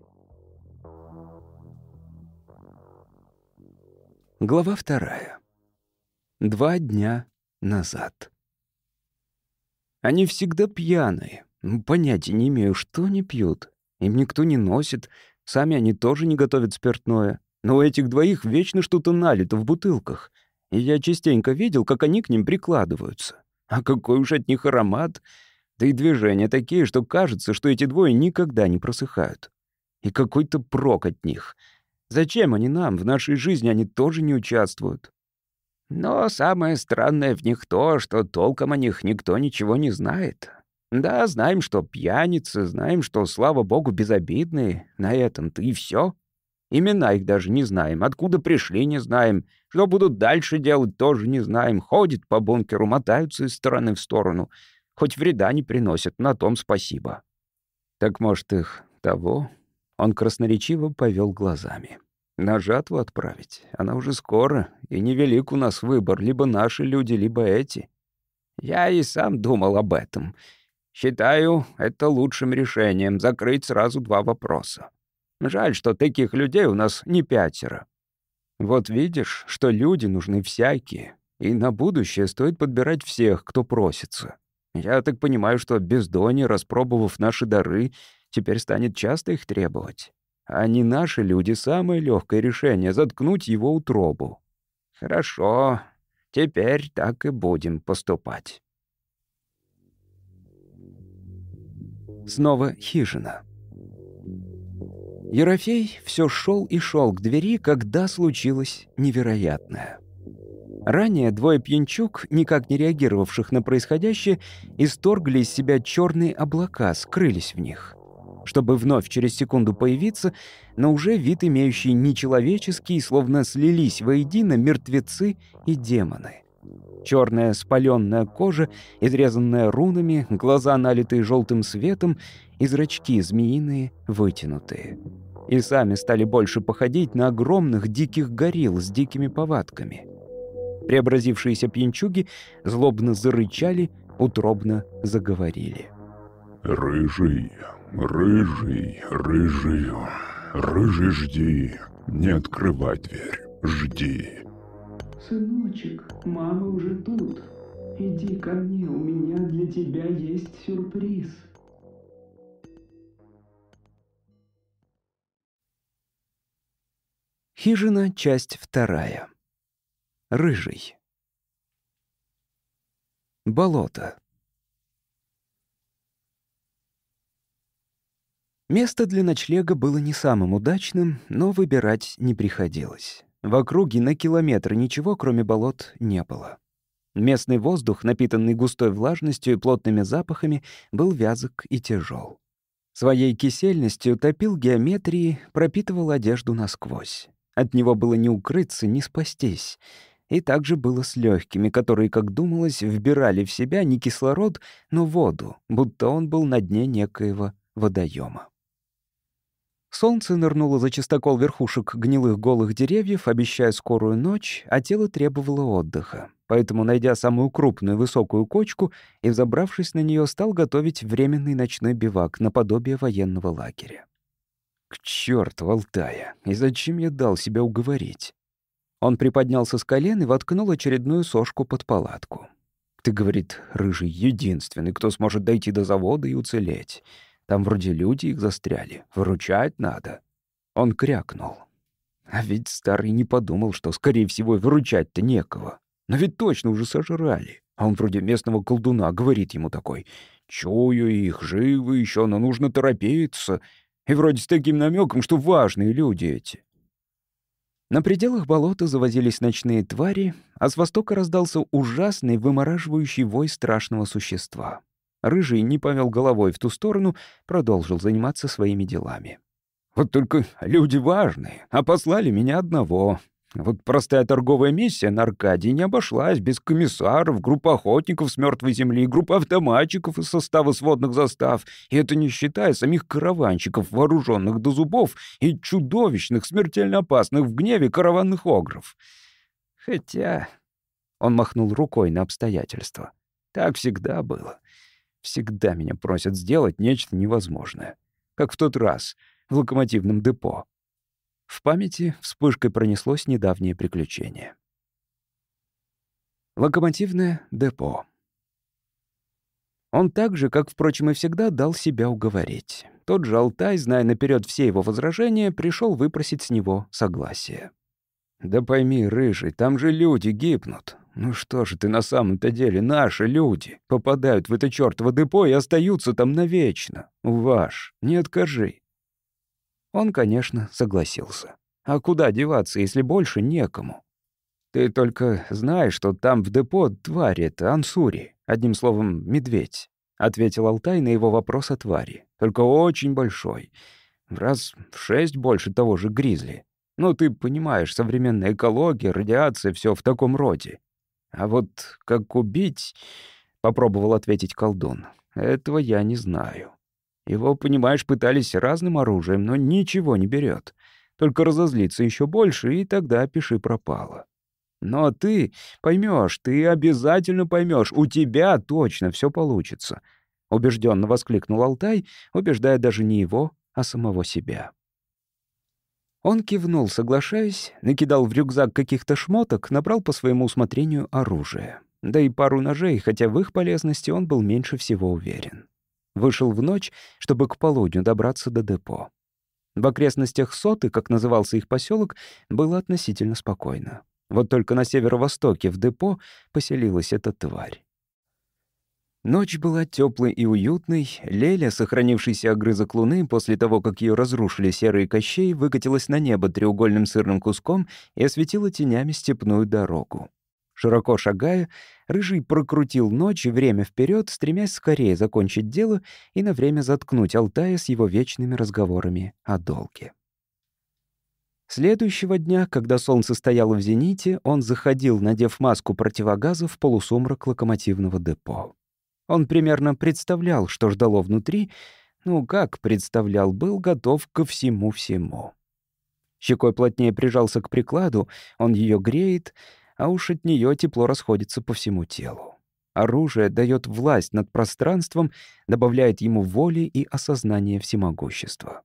Глава вторая. Два дня назад. Они всегда пьяные. Понятия не имею, что они пьют. Им никто не носит, сами они тоже не готовят спиртное. Но у этих двоих вечно что-то налито в бутылках. И я частенько видел, как они к ним прикладываются. А какой уж от них аромат. Да и движения такие, что кажется, что эти двое никогда не просыхают. И какой-то прок от них — Зачем они нам? В нашей жизни они тоже не участвуют. Но самое странное в них то, что толком о них никто ничего не знает. Да, знаем, что пьяницы, знаем, что, слава богу, безобидные. На этом-то и все. Имена их даже не знаем, откуда пришли не знаем, что будут дальше делать тоже не знаем. Ходят по бункеру, мотаются из стороны в сторону. Хоть вреда не приносят, на том спасибо. Так, может, их того он красноречиво повел глазами. «На жатву отправить? Она уже скоро, и невелик у нас выбор, либо наши люди, либо эти». «Я и сам думал об этом. Считаю это лучшим решением — закрыть сразу два вопроса. Жаль, что таких людей у нас не пятеро. Вот видишь, что люди нужны всякие, и на будущее стоит подбирать всех, кто просится. Я так понимаю, что бездонье, распробовав наши дары, теперь станет часто их требовать. Не наши люди самое легкое решение — заткнуть его утробу. Хорошо, теперь так и будем поступать. Снова хижина. Ерофей все шел и шел к двери, когда случилось невероятное. Ранее двое пьянчук, никак не реагировавших на происходящее, исторгли из себя черные облака, скрылись в них чтобы вновь через секунду появиться, но уже вид имеющий нечеловеческий, словно слились воедино мертвецы и демоны. Черная спаленная кожа, изрезанная рунами, глаза, налитые желтым светом, и зрачки змеиные, вытянутые. И сами стали больше походить на огромных диких горилл с дикими повадками. Преобразившиеся пьянчуги злобно зарычали, утробно заговорили. «Рыжий, рыжий, рыжий, рыжий, жди, не открывай дверь, жди». Сыночек, мама уже тут. Иди ко мне, у меня для тебя есть сюрприз. Хижина, часть вторая. Рыжий. Болото. Место для ночлега было не самым удачным, но выбирать не приходилось. В округе на километр ничего, кроме болот, не было. Местный воздух, напитанный густой влажностью и плотными запахами, был вязок и тяжел. Своей кисельностью топил геометрии, пропитывал одежду насквозь. От него было не укрыться, не спастись. И также было с легкими, которые, как думалось, вбирали в себя не кислород, но воду, будто он был на дне некоего водоема. Солнце нырнуло за чистокол верхушек гнилых голых деревьев, обещая скорую ночь, а тело требовало отдыха. Поэтому, найдя самую крупную высокую кочку и взобравшись на нее, стал готовить временный ночной бивак наподобие военного лагеря. К черту, Алтая! И зачем я дал себя уговорить? Он приподнялся с колен и воткнул очередную сошку под палатку. Ты, говорит, рыжий, единственный, кто сможет дойти до завода и уцелеть. Там вроде люди их застряли. Выручать надо. Он крякнул. А ведь старый не подумал, что, скорее всего, выручать-то некого. Но ведь точно уже сожрали. А он вроде местного колдуна говорит ему такой. «Чую их, живы еще, но нужно торопиться». И вроде с таким намеком, что важные люди эти. На пределах болота завозились ночные твари, а с востока раздался ужасный, вымораживающий вой страшного существа. Рыжий не повел головой в ту сторону, продолжил заниматься своими делами. «Вот только люди важные, а послали меня одного. Вот простая торговая миссия на Аркадии не обошлась без комиссаров, групп охотников с мертвой земли, групп автоматчиков из состава сводных застав, и это не считая самих караванщиков, вооруженных до зубов и чудовищных, смертельно опасных в гневе караванных огров. Хотя...» Он махнул рукой на обстоятельства. «Так всегда было. Всегда меня просят сделать нечто невозможное. Как в тот раз, в локомотивном депо. В памяти вспышкой пронеслось недавнее приключение. Локомотивное депо. Он так же, как, впрочем, и всегда, дал себя уговорить. Тот же Алтай, зная наперед все его возражения, пришел выпросить с него согласие. «Да пойми, рыжий, там же люди гибнут. Ну что же ты на самом-то деле, наши люди, попадают в это чёртово депо и остаются там навечно. Ваш, не откажи». Он, конечно, согласился. А куда деваться, если больше некому? Ты только знаешь, что там в депо твари это ансури, одним словом, медведь, ответил Алтай на его вопрос о твари. Только очень большой. Раз в шесть больше того же гризли. Ну, ты понимаешь, современная экология, радиация, все в таком роде. А вот как убить, попробовал ответить колдун. Этого я не знаю. Его, понимаешь, пытались разным оружием, но ничего не берет. Только разозлиться еще больше, и тогда пиши пропало. Но ты поймешь, ты обязательно поймешь, у тебя точно все получится. Убежденно воскликнул Алтай, убеждая даже не его, а самого себя. Он кивнул, соглашаясь, накидал в рюкзак каких-то шмоток, набрал по своему усмотрению оружие. Да и пару ножей, хотя в их полезности он был меньше всего уверен. Вышел в ночь, чтобы к полудню добраться до депо. В окрестностях Соты, как назывался их поселок, было относительно спокойно. Вот только на северо-востоке в депо поселилась эта тварь. Ночь была теплой и уютной. Леля, сохранившийся огрызок луны после того, как ее разрушили серые кощей, выкатилась на небо треугольным сырным куском и осветила тенями степную дорогу. Широко шагая, Рыжий прокрутил ночь и время вперед, стремясь скорее закончить дело и на время заткнуть Алтая с его вечными разговорами о долге. Следующего дня, когда солнце стояло в зените, он заходил, надев маску противогаза в полусумрак локомотивного депо. Он примерно представлял, что ждало внутри, ну, как представлял, был готов ко всему-всему. Щекой плотнее прижался к прикладу, он ее греет, а уж от нее тепло расходится по всему телу. Оружие дает власть над пространством, добавляет ему воли и осознание всемогущества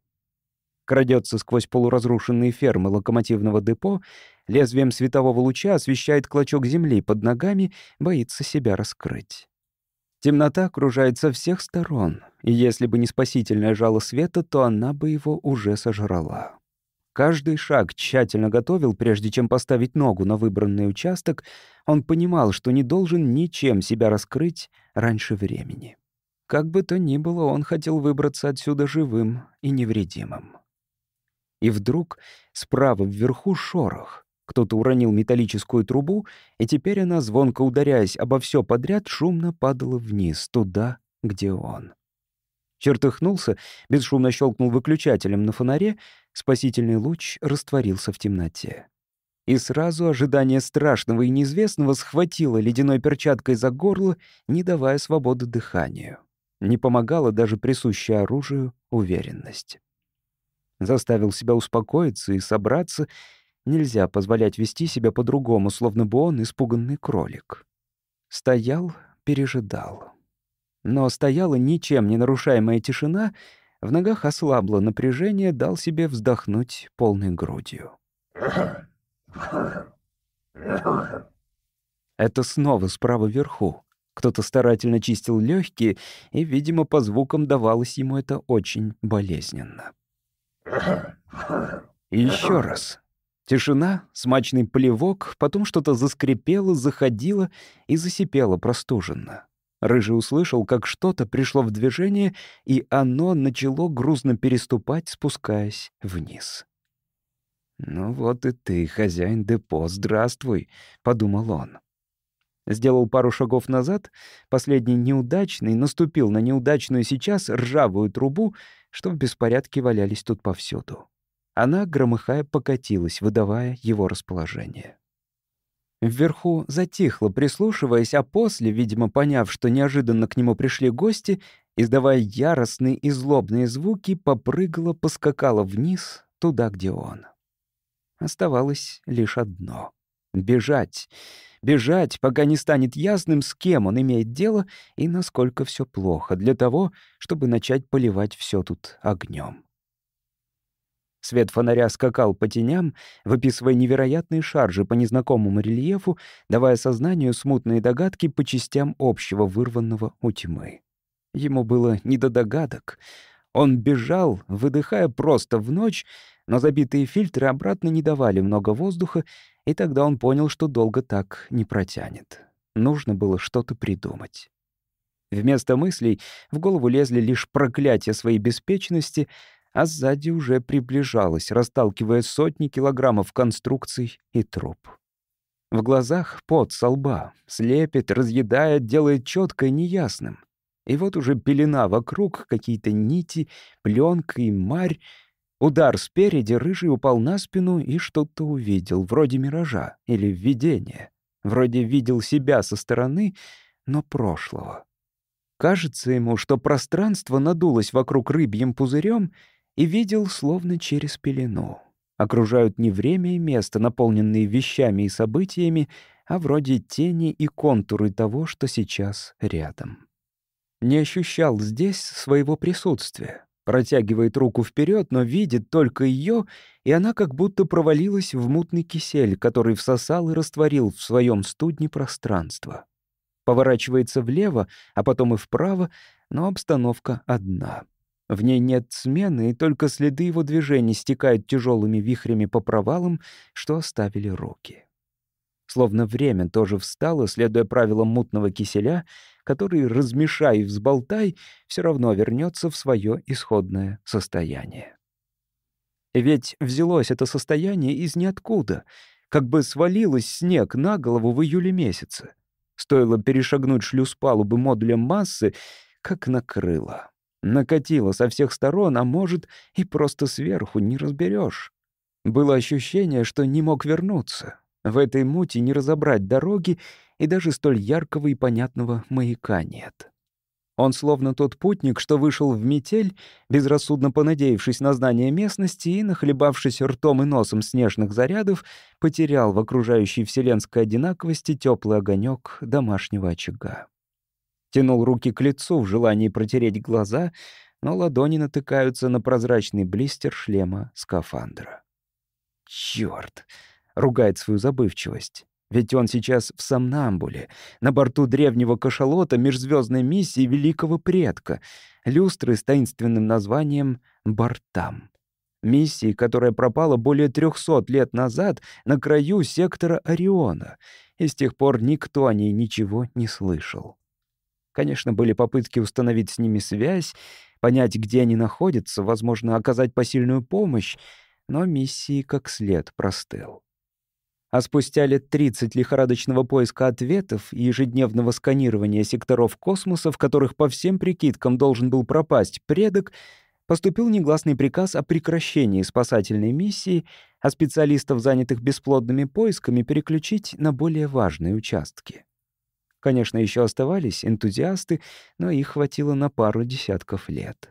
крадется сквозь полуразрушенные фермы локомотивного депо, лезвием светового луча освещает клочок земли под ногами, боится себя раскрыть. Темнота окружает со всех сторон, и если бы не спасительное жало света, то она бы его уже сожрала. Каждый шаг тщательно готовил, прежде чем поставить ногу на выбранный участок, он понимал, что не должен ничем себя раскрыть раньше времени. Как бы то ни было, он хотел выбраться отсюда живым и невредимым. И вдруг справа вверху шорох. Кто-то уронил металлическую трубу, и теперь она, звонко ударяясь обо все подряд, шумно падала вниз, туда, где он. Чертыхнулся, бесшумно щелкнул выключателем на фонаре, спасительный луч растворился в темноте. И сразу ожидание страшного и неизвестного схватило ледяной перчаткой за горло, не давая свободы дыханию. Не помогала даже присущая оружию уверенность. Заставил себя успокоиться и собраться. Нельзя позволять вести себя по-другому, словно бы он испуганный кролик. Стоял, пережидал. Но стояла ничем не нарушаемая тишина, в ногах ослабло напряжение, дал себе вздохнуть полной грудью. Это снова справа вверху. Кто-то старательно чистил легкие, и, видимо, по звукам давалось ему это очень болезненно. И еще раз. Тишина, смачный плевок, потом что-то заскрипело, заходило и засипело простуженно. Рыжий услышал, как что-то пришло в движение, и оно начало грузно переступать, спускаясь вниз. «Ну вот и ты, хозяин депо, здравствуй», — подумал он. Сделал пару шагов назад, последний неудачный, наступил на неудачную сейчас ржавую трубу, что в беспорядке валялись тут повсюду. Она, громыхая, покатилась, выдавая его расположение. Вверху затихло, прислушиваясь, а после, видимо, поняв, что неожиданно к нему пришли гости, издавая яростные и злобные звуки, попрыгала, поскакала вниз, туда, где он. Оставалось лишь одно — бежать — Бежать, пока не станет ясным, с кем он имеет дело и насколько все плохо, для того, чтобы начать поливать все тут огнем. Свет фонаря скакал по теням, выписывая невероятные шаржи по незнакомому рельефу, давая сознанию смутные догадки по частям общего вырванного у тьмы. Ему было не до догадок. Он бежал, выдыхая просто в ночь, но забитые фильтры обратно не давали много воздуха, и тогда он понял, что долго так не протянет. Нужно было что-то придумать. Вместо мыслей в голову лезли лишь проклятия своей беспечности, а сзади уже приближалось, расталкивая сотни килограммов конструкций и труб. В глазах пот со лба, слепит, разъедает, делает четко и неясным. И вот уже пелена вокруг, какие-то нити, пленка и марь, Удар спереди, рыжий упал на спину и что-то увидел, вроде миража или видения. Вроде видел себя со стороны, но прошлого. Кажется ему, что пространство надулось вокруг рыбьим пузырем и видел словно через пелену. Окружают не время и место, наполненные вещами и событиями, а вроде тени и контуры того, что сейчас рядом. Не ощущал здесь своего присутствия. Протягивает руку вперед, но видит только ее, и она как будто провалилась в мутный кисель, который всосал и растворил в своем студне пространство. Поворачивается влево, а потом и вправо, но обстановка одна. В ней нет смены, и только следы его движений стекают тяжелыми вихрями по провалам, что оставили руки. Словно время тоже встало, следуя правилам мутного киселя, который, размешай и взболтай, все равно вернется в свое исходное состояние. Ведь взялось это состояние из ниоткуда, как бы свалилось снег на голову в июле месяце. Стоило перешагнуть шлюз палубы модулем массы, как накрыло. Накатило со всех сторон, а может, и просто сверху не разберешь. Было ощущение, что не мог вернуться. В этой мути не разобрать дороги, и даже столь яркого и понятного маяка нет. Он словно тот путник, что вышел в метель, безрассудно понадеявшись на знание местности и, нахлебавшись ртом и носом снежных зарядов, потерял в окружающей вселенской одинаковости теплый огонек домашнего очага. Тянул руки к лицу в желании протереть глаза, но ладони натыкаются на прозрачный блистер шлема скафандра. «Чёрт!» — ругает свою забывчивость. Ведь он сейчас в Самнамбуле, на борту древнего кашалота межзвездной миссии Великого Предка, люстры с таинственным названием «Бортам». Миссии, которая пропала более 300 лет назад на краю сектора Ориона, и с тех пор никто о ней ничего не слышал. Конечно, были попытки установить с ними связь, понять, где они находятся, возможно, оказать посильную помощь, но миссии как след простыл. А спустя лет 30 лихорадочного поиска ответов и ежедневного сканирования секторов космоса, в которых по всем прикидкам должен был пропасть предок, поступил негласный приказ о прекращении спасательной миссии, а специалистов, занятых бесплодными поисками, переключить на более важные участки. Конечно, еще оставались энтузиасты, но их хватило на пару десятков лет.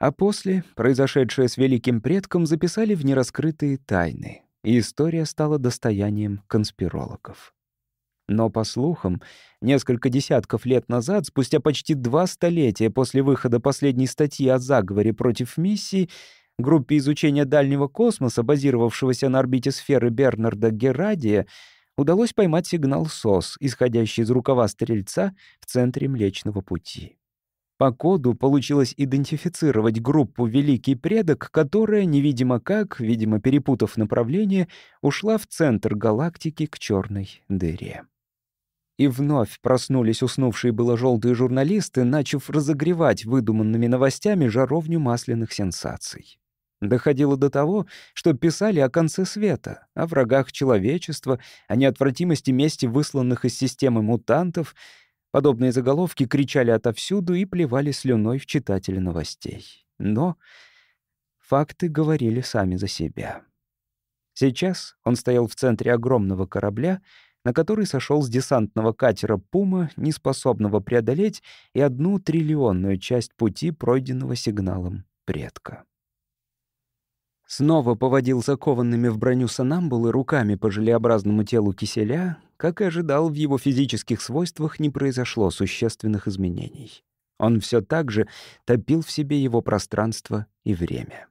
А после произошедшее с великим предком записали в нераскрытые тайны, и история стала достоянием конспирологов. Но, по слухам, несколько десятков лет назад, спустя почти два столетия после выхода последней статьи о заговоре против миссии, группе изучения дальнего космоса, базировавшегося на орбите сферы Бернарда Герадия, удалось поймать сигнал СОС, исходящий из рукава стрельца в центре Млечного Пути. По коду получилось идентифицировать группу «Великий предок», которая, невидимо как, видимо, перепутав направление, ушла в центр галактики к черной дыре. И вновь проснулись уснувшие было желтые журналисты, начав разогревать выдуманными новостями жаровню масляных сенсаций. Доходило до того, что писали о конце света, о врагах человечества, о неотвратимости мести высланных из системы мутантов — Подобные заголовки кричали отовсюду и плевали слюной в читателя новостей. Но факты говорили сами за себя. Сейчас он стоял в центре огромного корабля, на который сошел с десантного катера «Пума», неспособного преодолеть и одну триллионную часть пути, пройденного сигналом предка. Снова поводил закованными в броню сонамбулы руками по желеобразному телу киселя, как и ожидал, в его физических свойствах не произошло существенных изменений. Он все так же топил в себе его пространство и время.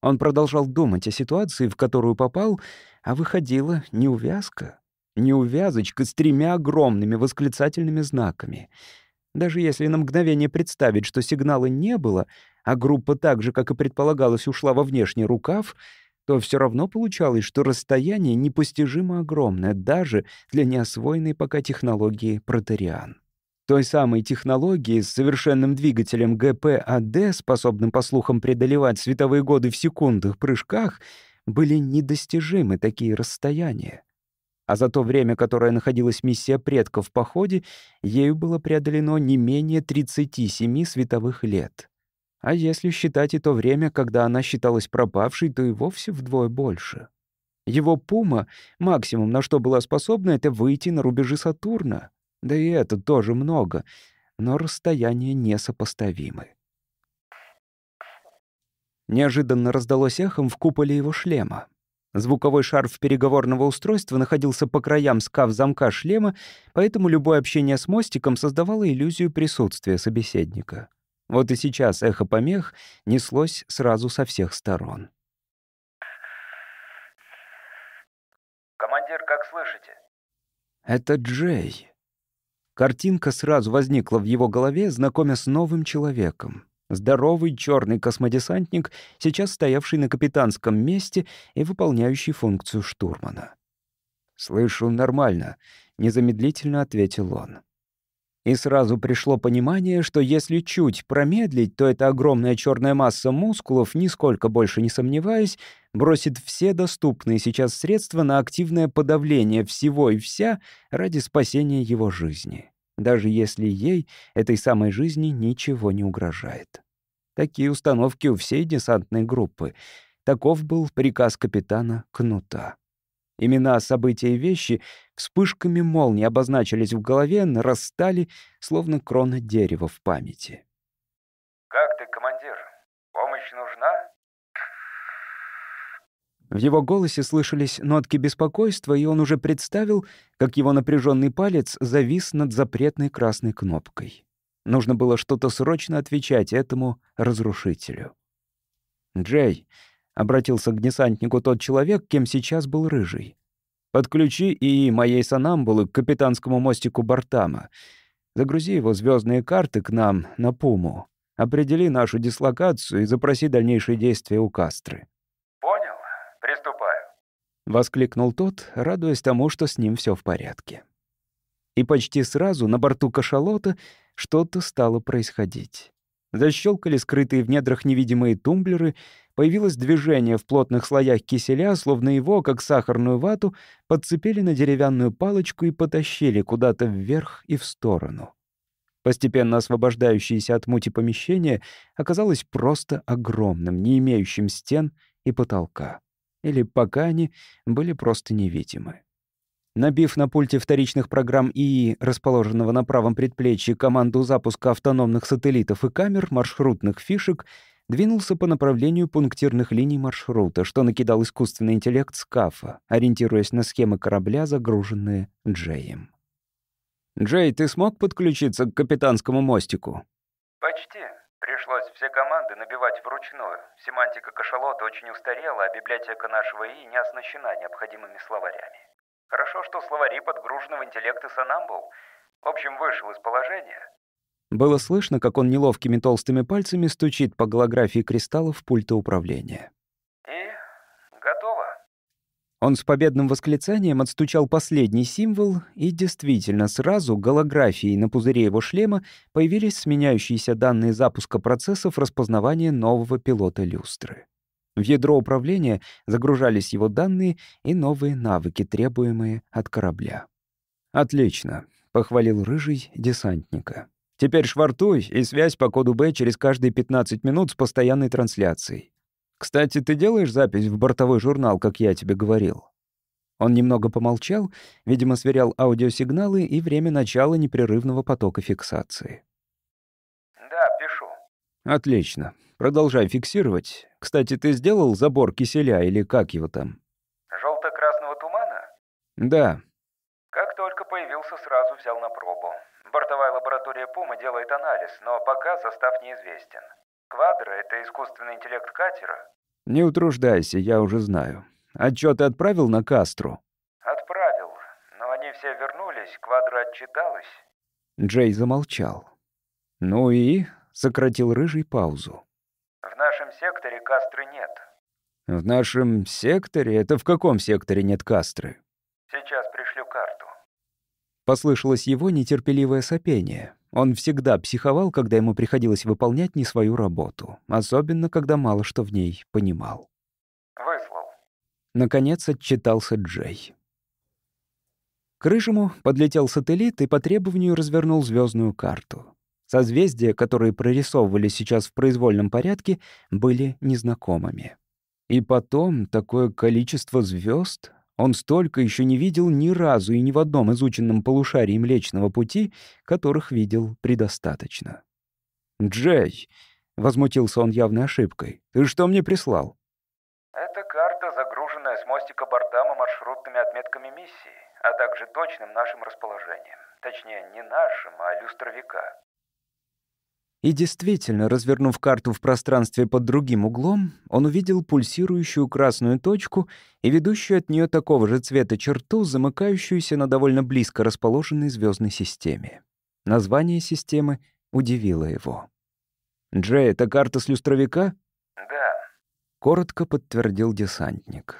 Он продолжал думать о ситуации, в которую попал, а выходила неувязка. Неувязочка с тремя огромными восклицательными знаками — даже если на мгновение представить, что сигнала не было, а группа так же, как и предполагалось, ушла во внешний рукав, то все равно получалось, что расстояние непостижимо огромное даже для неосвоенной пока технологии протериан. Той самой технологии с совершенным двигателем ГПАД, способным, по слухам, преодолевать световые годы в секундах прыжках, были недостижимы такие расстояния. А за то время, которое находилась миссия предков в походе, ею было преодолено не менее 37 световых лет. А если считать и то время, когда она считалась пропавшей, то и вовсе вдвое больше. Его пума, максимум, на что была способна, это выйти на рубежи Сатурна. Да и это тоже много, но расстояния несопоставимы. Неожиданно раздалось эхом в куполе его шлема. Звуковой шарф переговорного устройства находился по краям скаф замка шлема, поэтому любое общение с мостиком создавало иллюзию присутствия собеседника. Вот и сейчас эхо помех неслось сразу со всех сторон. «Командир, как слышите?» «Это Джей». Картинка сразу возникла в его голове, знакомя с новым человеком. Здоровый черный космодесантник, сейчас стоявший на капитанском месте и выполняющий функцию штурмана. «Слышу нормально», — незамедлительно ответил он. И сразу пришло понимание, что если чуть промедлить, то эта огромная черная масса мускулов, нисколько больше не сомневаясь, бросит все доступные сейчас средства на активное подавление всего и вся ради спасения его жизни даже если ей, этой самой жизни, ничего не угрожает. Такие установки у всей десантной группы. Таков был приказ капитана Кнута. Имена, события и вещи вспышками молнии обозначились в голове, нарастали, словно крона дерева в памяти. «Как ты, командир? Помощь нужна?» В его голосе слышались нотки беспокойства, и он уже представил, как его напряженный палец завис над запретной красной кнопкой. Нужно было что-то срочно отвечать этому разрушителю. «Джей», — обратился к десантнику тот человек, кем сейчас был рыжий. «Подключи и моей санамбулы к капитанскому мостику Бартама. Загрузи его звездные карты к нам на Пуму. Определи нашу дислокацию и запроси дальнейшие действия у Кастры». «Понял. Приступаю». Воскликнул тот, радуясь тому, что с ним все в порядке. И почти сразу на борту кашалота что-то стало происходить. Защелкали скрытые в недрах невидимые тумблеры, появилось движение в плотных слоях киселя, словно его, как сахарную вату, подцепили на деревянную палочку и потащили куда-то вверх и в сторону. Постепенно освобождающееся от мути помещение оказалось просто огромным, не имеющим стен и потолка. Или пока они были просто невидимы. Набив на пульте вторичных программ ИИ, расположенного на правом предплечье, команду запуска автономных сателлитов и камер, маршрутных фишек, двинулся по направлению пунктирных линий маршрута, что накидал искусственный интеллект СКАФа, ориентируясь на схемы корабля, загруженные Джеем. «Джей, ты смог подключиться к капитанскому мостику?» «Почти. Пришлось все команды набивать вручную. Семантика кашалота очень устарела, а библиотека нашего ИИ не оснащена необходимыми словарями. Хорошо, что словари подгружены в интеллект и санамбул. В общем, вышел из положения. Было слышно, как он неловкими толстыми пальцами стучит по голографии кристаллов пульта управления. И готово. Он с победным восклицанием отстучал последний символ, и действительно сразу голографией на пузыре его шлема появились сменяющиеся данные запуска процессов распознавания нового пилота люстры. В ядро управления загружались его данные и новые навыки, требуемые от корабля. «Отлично», — похвалил Рыжий десантника. «Теперь швартуй и связь по коду Б через каждые 15 минут с постоянной трансляцией. Кстати, ты делаешь запись в бортовой журнал, как я тебе говорил?» Он немного помолчал, видимо, сверял аудиосигналы и время начала непрерывного потока фиксации. Да, пишу. «Отлично. Продолжай фиксировать. Кстати, ты сделал забор киселя или как его там? Желто-красного тумана? Да. Как только появился, сразу взял на пробу. Бортовая лаборатория Пума делает анализ, но пока состав неизвестен. Квадро — это искусственный интеллект катера. Не утруждайся, я уже знаю. Отчет отправил на Кастру? Отправил, но они все вернулись, Квадро отчиталась. Джей замолчал. Ну и сократил рыжий паузу. Нашем секторе Кастры нет. В нашем секторе? Это в каком секторе нет Кастры? Сейчас пришлю карту. Послышалось его нетерпеливое сопение. Он всегда психовал, когда ему приходилось выполнять не свою работу, особенно когда мало что в ней понимал. Выслал. Наконец отчитался Джей. К Рыжему подлетел сателлит и по требованию развернул звездную карту. Созвездия, которые прорисовывались сейчас в произвольном порядке, были незнакомыми. И потом такое количество звезд он столько еще не видел ни разу и ни в одном изученном полушарии Млечного Пути, которых видел предостаточно. «Джей!» — возмутился он явной ошибкой. «Ты что мне прислал?» Это карта, загруженная с мостика Бартама маршрутными отметками миссии, а также точным нашим расположением. Точнее, не нашим, а люстровика. И действительно, развернув карту в пространстве под другим углом, он увидел пульсирующую красную точку и ведущую от нее такого же цвета черту, замыкающуюся на довольно близко расположенной звездной системе. Название системы удивило его. «Джей, это карта с люстровика?» Да, — коротко подтвердил десантник.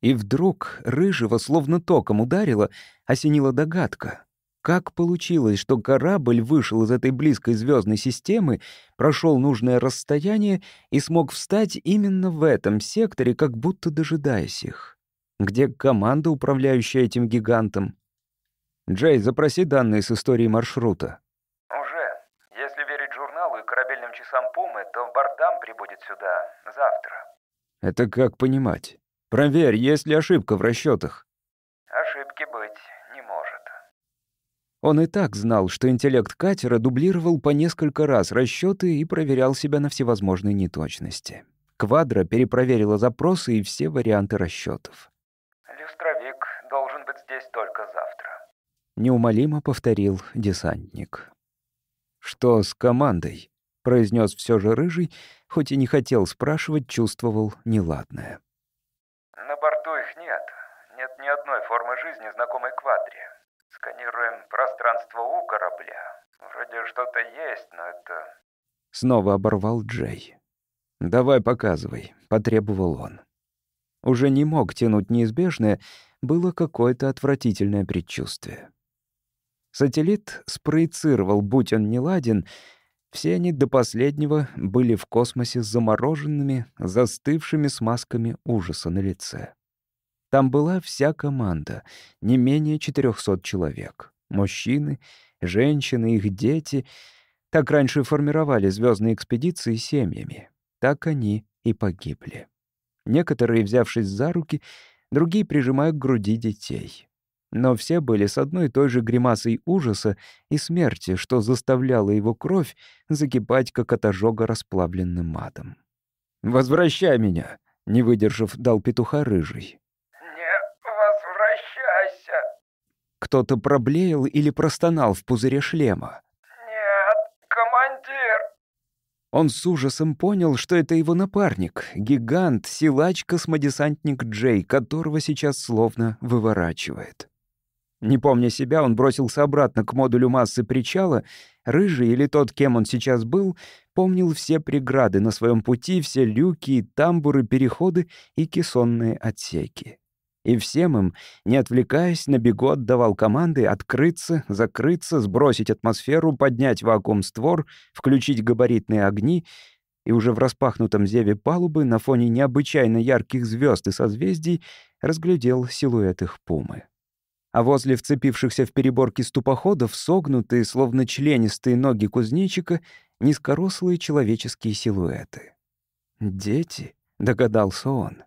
И вдруг рыжего словно током ударило, осенила догадка. Как получилось, что корабль вышел из этой близкой звездной системы, прошел нужное расстояние и смог встать именно в этом секторе, как будто дожидаясь их? Где команда, управляющая этим гигантом? Джей, запроси данные с истории маршрута. уже. Если верить журналу и корабельным часам Пумы, то Бартам прибудет сюда завтра. Это как понимать? Проверь, есть ли ошибка в расчетах. Ошибки быть. Он и так знал, что интеллект катера дублировал по несколько раз расчеты и проверял себя на всевозможные неточности. Квадро перепроверила запросы и все варианты расчетов. Люстровик должен быть здесь только завтра. Неумолимо повторил десантник. «Что с командой?» — произнес все же Рыжий, хоть и не хотел спрашивать, чувствовал неладное. На борту их нет. Нет ни одной формы жизни, знакомой квадре. Сканируем пространство у корабля. Вроде что-то есть, но это... Снова оборвал Джей. «Давай показывай», — потребовал он. Уже не мог тянуть неизбежное, было какое-то отвратительное предчувствие. Сателлит спроецировал, будь он неладен, все они до последнего были в космосе с замороженными, застывшими смазками ужаса на лице. Там была вся команда, не менее 400 человек. Мужчины, женщины, их дети. Так раньше формировали звездные экспедиции семьями. Так они и погибли. Некоторые, взявшись за руки, другие прижимая к груди детей. Но все были с одной и той же гримасой ужаса и смерти, что заставляло его кровь закипать, как от ожога расплавленным матом. «Возвращай меня!» — не выдержав, дал петуха рыжий. «Не возвращайся!» Кто-то проблеял или простонал в пузыре шлема. «Нет, командир!» Он с ужасом понял, что это его напарник, гигант, силач, космодесантник Джей, которого сейчас словно выворачивает. Не помня себя, он бросился обратно к модулю массы причала. Рыжий или тот, кем он сейчас был, помнил все преграды на своем пути, все люки, тамбуры, переходы и кессонные отсеки. И всем им, не отвлекаясь, на бегу отдавал команды открыться, закрыться, сбросить атмосферу, поднять вакуум-створ, включить габаритные огни — и уже в распахнутом зеве палубы на фоне необычайно ярких звезд и созвездий разглядел силуэт их пумы а возле вцепившихся в переборки ступоходов согнутые, словно членистые ноги кузнечика, низкорослые человеческие силуэты. «Дети», — догадался он.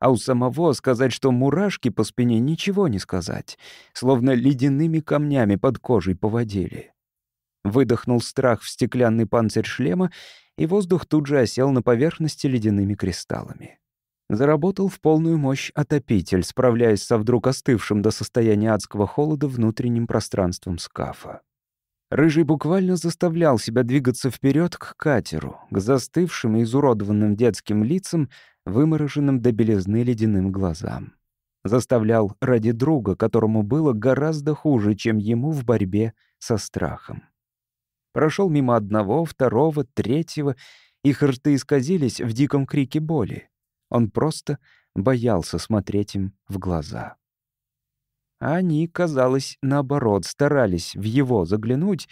А у самого сказать, что мурашки по спине ничего не сказать, словно ледяными камнями под кожей поводили. Выдохнул страх в стеклянный панцирь шлема, и воздух тут же осел на поверхности ледяными кристаллами. Заработал в полную мощь отопитель, справляясь со вдруг остывшим до состояния адского холода внутренним пространством скафа. Рыжий буквально заставлял себя двигаться вперед к катеру, к застывшим и изуродованным детским лицам, вымороженным до белизны ледяным глазам. Заставлял ради друга, которому было гораздо хуже, чем ему в борьбе со страхом. Прошел мимо одного, второго, третьего, их рты исказились в диком крике боли. Он просто боялся смотреть им в глаза. Они, казалось, наоборот, старались в его заглянуть,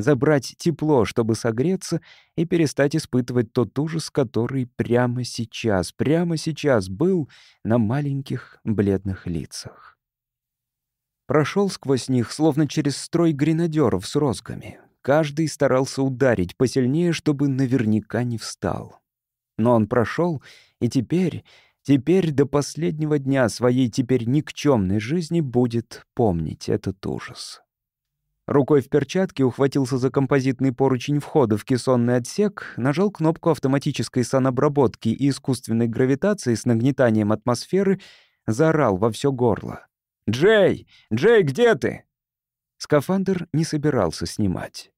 забрать тепло, чтобы согреться, и перестать испытывать тот ужас, который прямо сейчас, прямо сейчас был на маленьких бледных лицах. Прошел сквозь них, словно через строй гренадеров с розгами. Каждый старался ударить посильнее, чтобы наверняка не встал. Но он прошел и теперь, теперь до последнего дня своей теперь никчемной жизни будет помнить этот ужас. Рукой в перчатке ухватился за композитный поручень входа в кессонный отсек, нажал кнопку автоматической санобработки и искусственной гравитации с нагнетанием атмосферы, заорал во все горло. «Джей! Джей, где ты?» Скафандр не собирался снимать.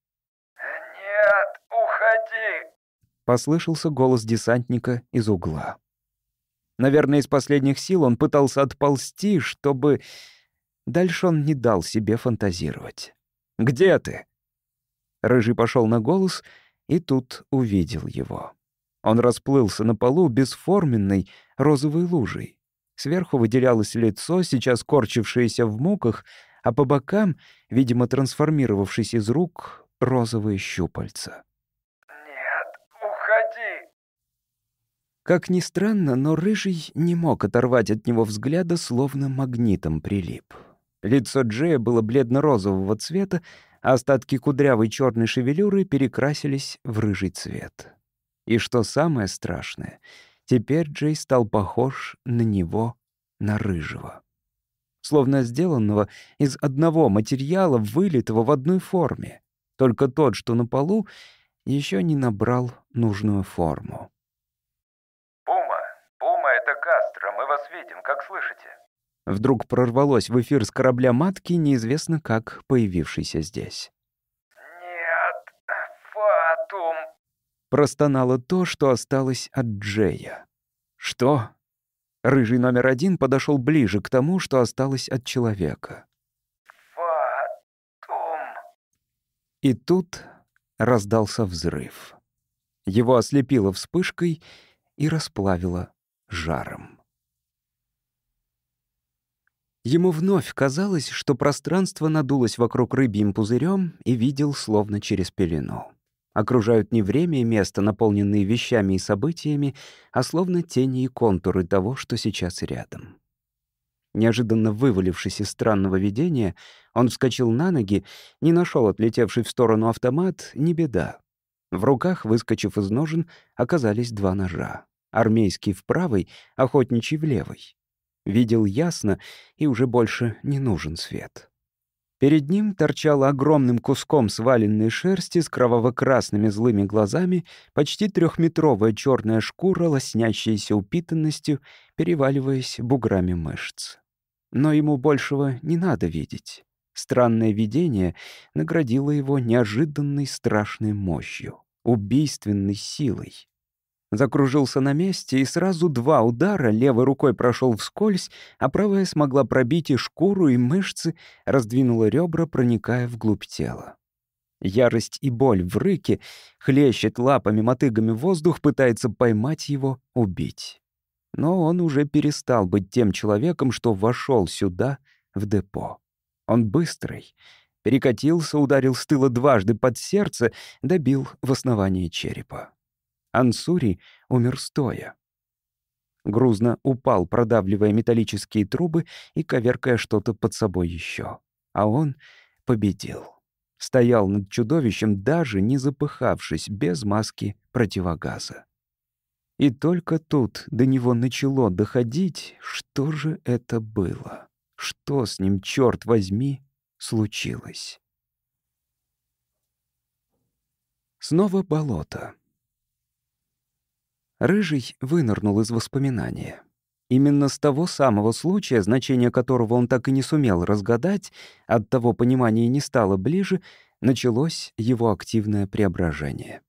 Послышался голос десантника из угла. Наверное, из последних сил он пытался отползти, чтобы... Дальше он не дал себе фантазировать. «Где ты?» Рыжий пошел на голос и тут увидел его. Он расплылся на полу бесформенной розовой лужей. Сверху выделялось лицо, сейчас корчившееся в муках, а по бокам, видимо, трансформировавшись из рук, розовые щупальца. Как ни странно, но Рыжий не мог оторвать от него взгляда, словно магнитом прилип. Лицо Джея было бледно-розового цвета, а остатки кудрявой черной шевелюры перекрасились в рыжий цвет. И что самое страшное, Теперь Джей стал похож на него, на рыжего. Словно сделанного из одного материала, вылитого в одной форме. Только тот, что на полу, еще не набрал нужную форму. «Пума! Пума, это Кастро! Мы вас видим, как слышите?» Вдруг прорвалось в эфир с корабля матки, неизвестно как появившийся здесь. «Нет, Фатум!» Простонало то, что осталось от Джея. «Что?» Рыжий номер один подошел ближе к тому, что осталось от человека. «Фатум!» И тут раздался взрыв. Его ослепило вспышкой и расплавило жаром. Ему вновь казалось, что пространство надулось вокруг рыбьим пузырем и видел словно через пелену. Окружают не время и место, наполненные вещами и событиями, а словно тени и контуры того, что сейчас рядом. Неожиданно вывалившись из странного видения, он вскочил на ноги, не нашел отлетевший в сторону автомат, не беда. В руках, выскочив из ножен, оказались два ножа. Армейский в правой, охотничий в левой. Видел ясно, и уже больше не нужен свет. Перед ним торчала огромным куском сваленной шерсти с кроваво-красными злыми глазами почти трехметровая черная шкура, лоснящаяся упитанностью, переваливаясь буграми мышц. Но ему большего не надо видеть. Странное видение наградило его неожиданной страшной мощью, убийственной силой. Закружился на месте, и сразу два удара левой рукой прошел вскользь, а правая смогла пробить и шкуру, и мышцы, раздвинула ребра, проникая вглубь тела. Ярость и боль в рыке хлещет лапами-мотыгами воздух, пытается поймать его, убить. Но он уже перестал быть тем человеком, что вошел сюда, в депо. Он быстрый. Перекатился, ударил с тыла дважды под сердце, добил в основании черепа. Ансури умер стоя. Грузно упал, продавливая металлические трубы и коверкая что-то под собой еще. А он победил. Стоял над чудовищем, даже не запыхавшись, без маски противогаза. И только тут до него начало доходить, что же это было. Что с ним, черт возьми, случилось? Снова болото. Рыжий вынырнул из воспоминания. Именно с того самого случая, значение которого он так и не сумел разгадать, от того понимания не стало ближе, началось его активное преображение.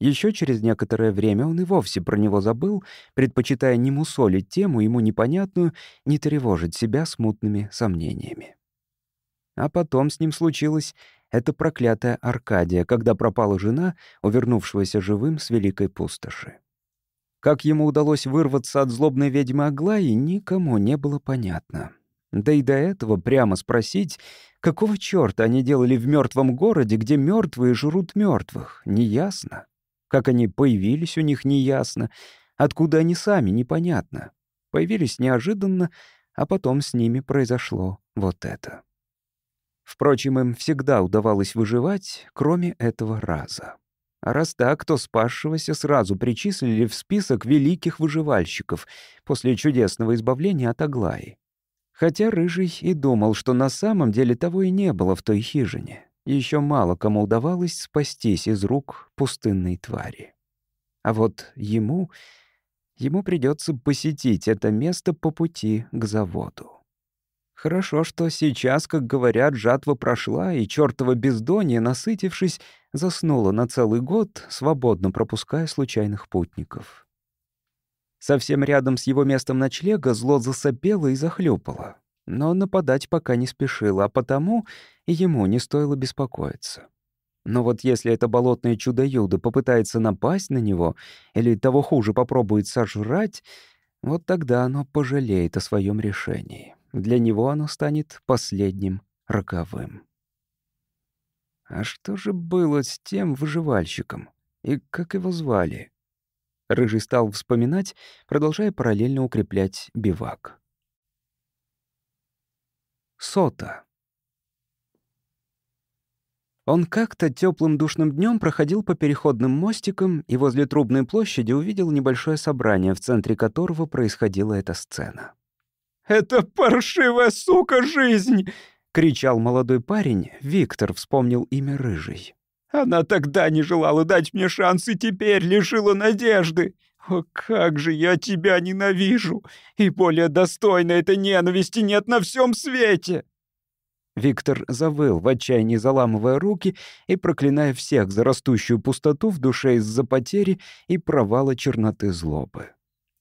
Еще через некоторое время он и вовсе про него забыл, предпочитая не мусолить тему, ему непонятную, не тревожить себя смутными сомнениями. А потом с ним случилось это проклятая Аркадия, когда пропала жена, увернувшегося живым с великой пустоши. Как ему удалось вырваться от злобной ведьмы Аглаи, никому не было понятно. Да и до этого прямо спросить, какого чёрта они делали в мертвом городе, где мертвые жрут мертвых, неясно. Как они появились у них, неясно. Откуда они сами, непонятно. Появились неожиданно, а потом с ними произошло вот это. Впрочем, им всегда удавалось выживать, кроме этого раза. А раз так, то спасшегося сразу причислили в список великих выживальщиков после чудесного избавления от Аглаи. Хотя Рыжий и думал, что на самом деле того и не было в той хижине. Еще мало кому удавалось спастись из рук пустынной твари. А вот ему... Ему придется посетить это место по пути к заводу. Хорошо, что сейчас, как говорят, жатва прошла, и чертова бездонье, насытившись, заснула на целый год, свободно пропуская случайных путников. Совсем рядом с его местом ночлега зло засопело и захлюпало. Но нападать пока не спешило, а потому ему не стоило беспокоиться. Но вот если это болотное чудо-юдо попытается напасть на него, или того хуже попробует сожрать, вот тогда оно пожалеет о своем решении. Для него оно станет последним роковым. А что же было с тем выживальщиком? И как его звали? Рыжий стал вспоминать, продолжая параллельно укреплять бивак. Сота. Он как-то теплым душным днем проходил по переходным мостикам и возле Трубной площади увидел небольшое собрание, в центре которого происходила эта сцена. «Это паршивая сука жизнь!» — кричал молодой парень. Виктор вспомнил имя Рыжий. «Она тогда не желала дать мне шанс и теперь лишила надежды. О, как же я тебя ненавижу! И более достойной этой ненависти нет на всем свете!» Виктор завыл, в отчаянии заламывая руки и проклиная всех за растущую пустоту в душе из-за потери и провала черноты злобы.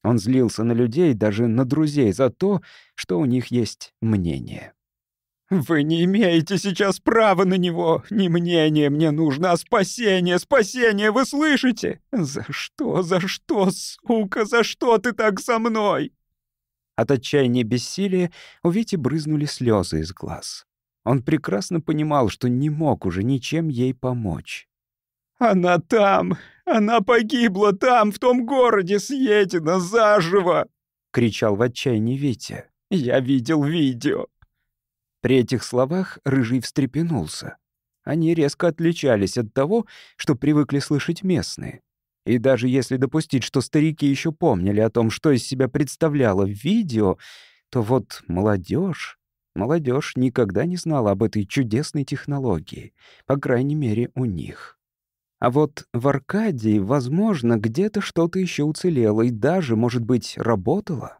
Он злился на людей, даже на друзей, за то, что у них есть мнение. «Вы не имеете сейчас права на него. Не мнение мне нужно, а спасение, спасение, вы слышите? За что, за что, сука, за что ты так со мной?» От отчаяния бессилия у Вити брызнули слезы из глаз. Он прекрасно понимал, что не мог уже ничем ей помочь. «Она там! Она погибла там, в том городе, съедена заживо!» — кричал в отчаянии Витя. «Я видел видео!» При этих словах Рыжий встрепенулся. Они резко отличались от того, что привыкли слышать местные. И даже если допустить, что старики еще помнили о том, что из себя представляло видео, то вот молодежь Молодежь никогда не знала об этой чудесной технологии, по крайней мере, у них. А вот в Аркадии, возможно, где-то что-то еще уцелело и даже, может быть, работало.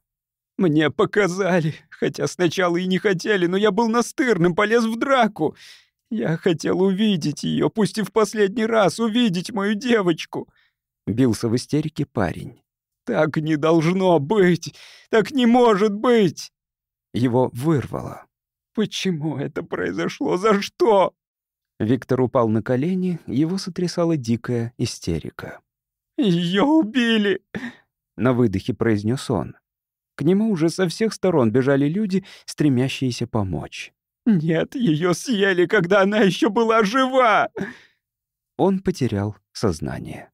«Мне показали, хотя сначала и не хотели, но я был настырным, полез в драку. Я хотел увидеть ее, пусть и в последний раз, увидеть мою девочку», — бился в истерике парень. «Так не должно быть! Так не может быть!» Его вырвало. «Почему это произошло? За что?» Виктор упал на колени, его сотрясала дикая истерика. «Ее убили!» — на выдохе произнес он. К нему уже со всех сторон бежали люди, стремящиеся помочь. «Нет, ее съели, когда она еще была жива!» Он потерял сознание.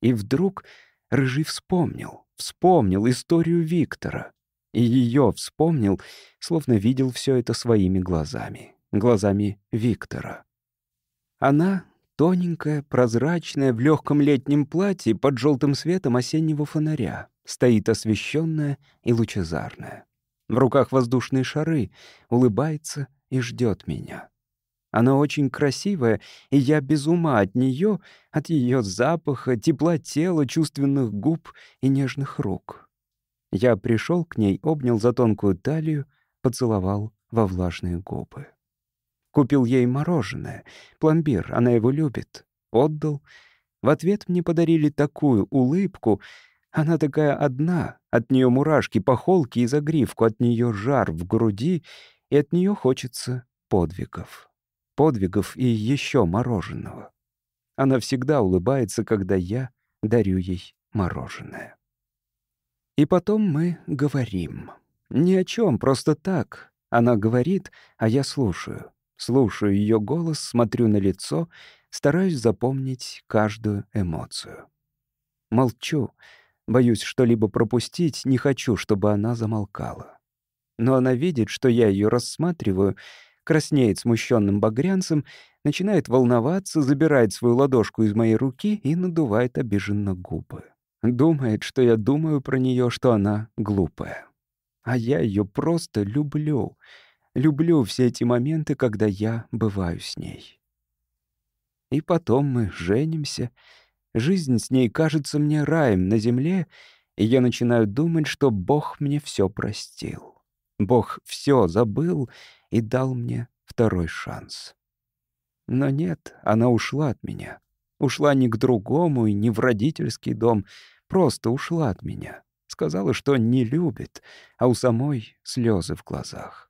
И вдруг Рыжий вспомнил, вспомнил историю Виктора. И ее вспомнил, словно видел все это своими глазами, глазами Виктора. Она, тоненькая, прозрачная, в легком летнем платье под желтым светом осеннего фонаря, стоит освещенная и лучезарная. В руках воздушные шары, улыбается и ждет меня. Она очень красивая, и я без ума от нее, от ее запаха, тепла тела, чувственных губ и нежных рук. Я пришел к ней, обнял за тонкую талию, поцеловал во влажные губы. Купил ей мороженое, пломбир, она его любит. Отдал. В ответ мне подарили такую улыбку. Она такая одна, от нее мурашки по холке и загривку, от нее жар в груди, и от нее хочется подвигов. Подвигов и еще мороженого. Она всегда улыбается, когда я дарю ей мороженое. И потом мы говорим. Ни о чем, просто так. Она говорит, а я слушаю. Слушаю ее голос, смотрю на лицо, стараюсь запомнить каждую эмоцию. Молчу, боюсь что-либо пропустить, не хочу, чтобы она замолкала. Но она видит, что я ее рассматриваю, краснеет смущенным багрянцем, начинает волноваться, забирает свою ладошку из моей руки и надувает обиженно губы. Думает, что я думаю про нее, что она глупая. А я ее просто люблю. Люблю все эти моменты, когда я бываю с ней. И потом мы женимся. Жизнь с ней кажется мне раем на земле, и я начинаю думать, что Бог мне все простил. Бог все забыл и дал мне второй шанс. Но нет, она ушла от меня. Ушла не к другому и не в родительский дом, просто ушла от меня. Сказала, что не любит, а у самой слезы в глазах.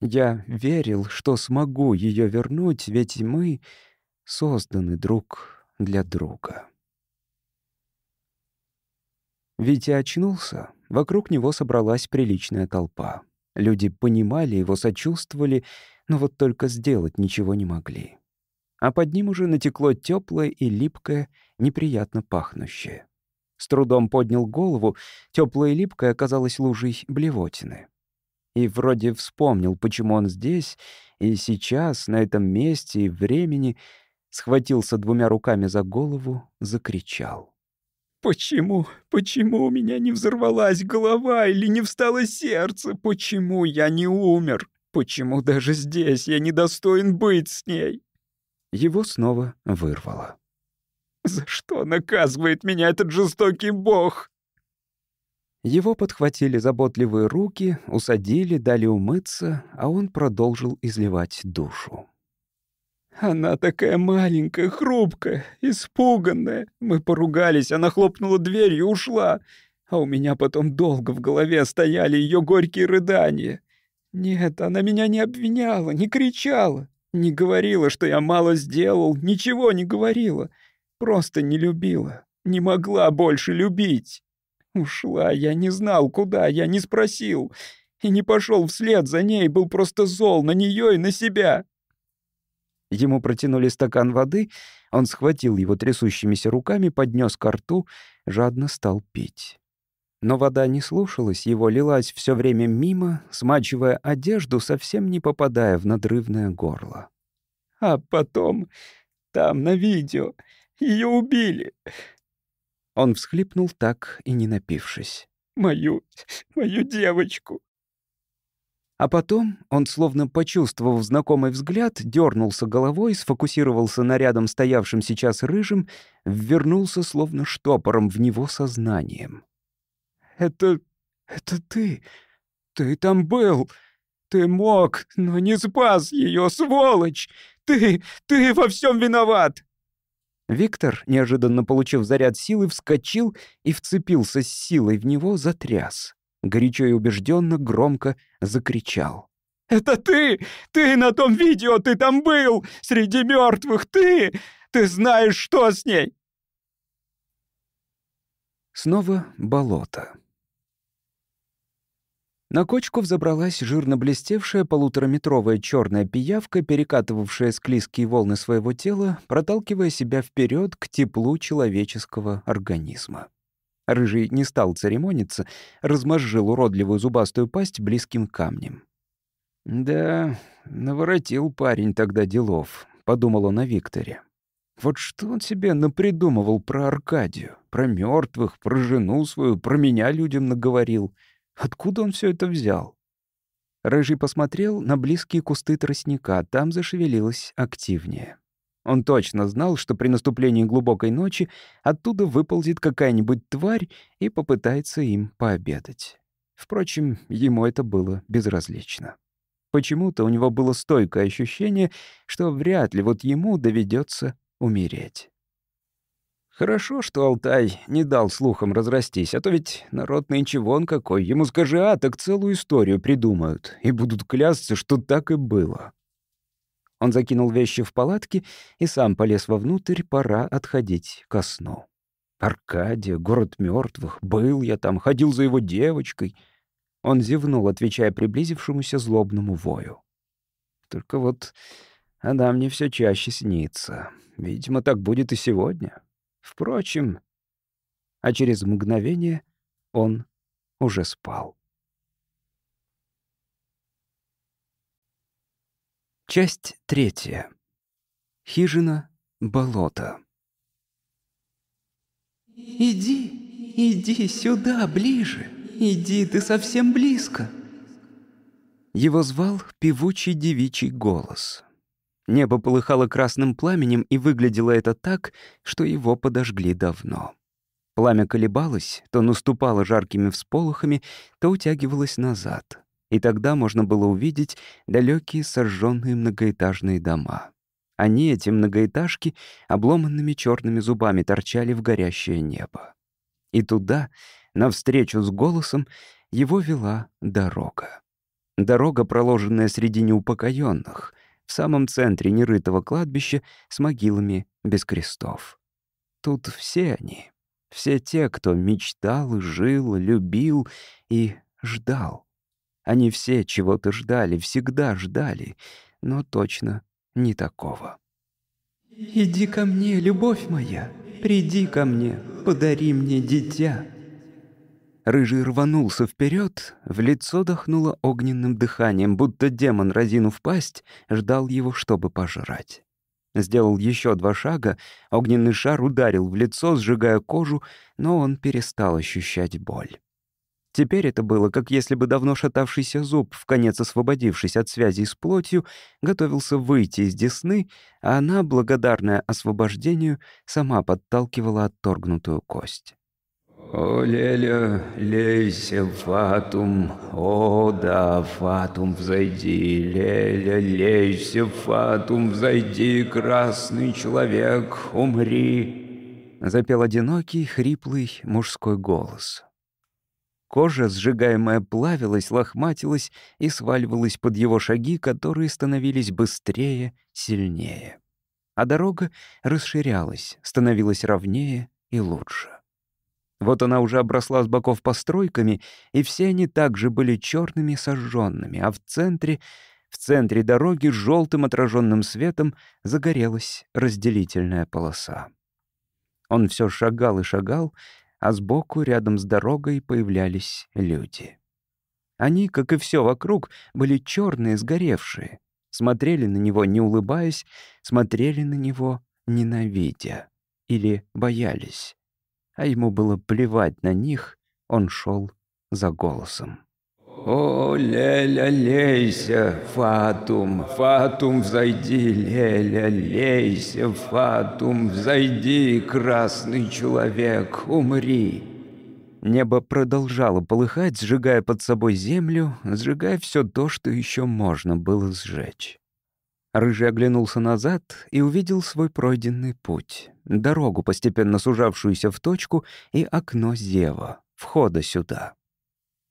Я верил, что смогу ее вернуть, ведь мы созданы друг для друга. Витя очнулся, вокруг него собралась приличная толпа. Люди понимали его, сочувствовали, но вот только сделать ничего не могли а под ним уже натекло теплое и липкое, неприятно пахнущее. С трудом поднял голову, теплое и липкое оказалось лужей блевотины. И вроде вспомнил, почему он здесь, и сейчас, на этом месте и времени, схватился двумя руками за голову, закричал. «Почему, почему у меня не взорвалась голова или не встало сердце? Почему я не умер? Почему даже здесь я не достоин быть с ней?» Его снова вырвало. «За что наказывает меня этот жестокий бог?» Его подхватили заботливые руки, усадили, дали умыться, а он продолжил изливать душу. Она такая маленькая, хрупкая, испуганная. Мы поругались, она хлопнула дверью и ушла. А у меня потом долго в голове стояли ее горькие рыдания. Нет, она меня не обвиняла, не кричала, не говорила, что я мало сделал, ничего не говорила. Просто не любила, не могла больше любить. Ушла, я не знал, куда, я не спросил. И не пошел вслед за ней, был просто зол на нее и на себя. Ему протянули стакан воды, он схватил его трясущимися руками, поднес ко рту, жадно стал пить. Но вода не слушалась, его лилась все время мимо, смачивая одежду, совсем не попадая в надрывное горло. А потом, там на видео, ее убили. Он всхлипнул так и не напившись. «Мою... мою девочку!» А потом он, словно почувствовав знакомый взгляд, дернулся головой, сфокусировался на рядом стоявшем сейчас рыжим, ввернулся словно штопором в него сознанием. «Это... это ты! Ты там был! Ты мог, но не спас ее, сволочь! Ты... ты во всем виноват!» Виктор, неожиданно получив заряд силы, вскочил и вцепился с силой в него, затряс. Горячо и убежденно, громко закричал. «Это ты! Ты на том видео! Ты там был! Среди мертвых! Ты! Ты знаешь, что с ней!» Снова болото. На кочку взобралась жирно блестевшая полутораметровая черная пиявка, перекатывавшая склизкие волны своего тела, проталкивая себя вперед к теплу человеческого организма. Рыжий не стал церемониться, размозжил уродливую зубастую пасть близким камнем. «Да, наворотил парень тогда делов», — подумал он о Викторе. Вот что он себе напридумывал про Аркадию, про мертвых, про жену свою, про меня людям наговорил — Откуда он все это взял? Рыжий посмотрел на близкие кусты тростника, там зашевелилось активнее. Он точно знал, что при наступлении глубокой ночи оттуда выползет какая-нибудь тварь и попытается им пообедать. Впрочем, ему это было безразлично. Почему-то у него было стойкое ощущение, что вряд ли вот ему доведется умереть. Хорошо, что Алтай не дал слухам разрастись, а то ведь народ нынче вон какой. Ему скажи «а», так целую историю придумают и будут клясться, что так и было. Он закинул вещи в палатки и сам полез вовнутрь, пора отходить ко сну. Аркадия, город мертвых, был я там, ходил за его девочкой. Он зевнул, отвечая приблизившемуся злобному вою. Только вот она мне все чаще снится. Видимо, так будет и сегодня. Впрочем, а через мгновение он уже спал. Часть третья. Хижина болото. «Иди, иди сюда, ближе. Иди, ты совсем близко». Его звал певучий девичий голос. Небо полыхало красным пламенем, и выглядело это так, что его подожгли давно. Пламя колебалось, то наступало жаркими всполохами, то утягивалось назад. И тогда можно было увидеть далекие сожженные многоэтажные дома. Они, эти многоэтажки, обломанными черными зубами торчали в горящее небо. И туда, навстречу с голосом, его вела дорога. Дорога, проложенная среди неупокоенных, в самом центре нерытого кладбища с могилами без крестов. Тут все они, все те, кто мечтал, жил, любил и ждал. Они все чего-то ждали, всегда ждали, но точно не такого. «Иди ко мне, любовь моя, приди ко мне, подари мне дитя». Рыжий рванулся вперед, в лицо дохнуло огненным дыханием, будто демон, разинув пасть, ждал его, чтобы пожрать. Сделал еще два шага, огненный шар ударил в лицо, сжигая кожу, но он перестал ощущать боль. Теперь это было, как если бы давно шатавшийся зуб, в конец освободившись от связи с плотью, готовился выйти из десны, а она, благодарная освобождению, сама подталкивала отторгнутую кость. «О, Леля, лейся, Фатум, о, да, Фатум, взойди, Леля, лейся, Фатум, взойди, красный человек, умри!» Запел одинокий, хриплый мужской голос. Кожа, сжигаемая, плавилась, лохматилась и сваливалась под его шаги, которые становились быстрее, сильнее. А дорога расширялась, становилась ровнее и лучше. Вот она уже обросла с боков постройками, и все они также были черными сожженными, а в центре, в центре дороги желтым отраженным светом загорелась разделительная полоса. Он все шагал и шагал, а сбоку, рядом с дорогой, появлялись люди. Они, как и все вокруг, были черные, сгоревшие. Смотрели на него, не улыбаясь, смотрели на него, ненавидя. Или боялись а ему было плевать на них, он шел за голосом. «О, Леля, лейся, Фатум, Фатум, взойди, Леля, лейся, Фатум, взойди, красный человек, умри!» Небо продолжало полыхать, сжигая под собой землю, сжигая все то, что еще можно было сжечь. Рыжий оглянулся назад и увидел свой пройденный путь. Дорогу, постепенно сужавшуюся в точку, и окно Зева, входа сюда.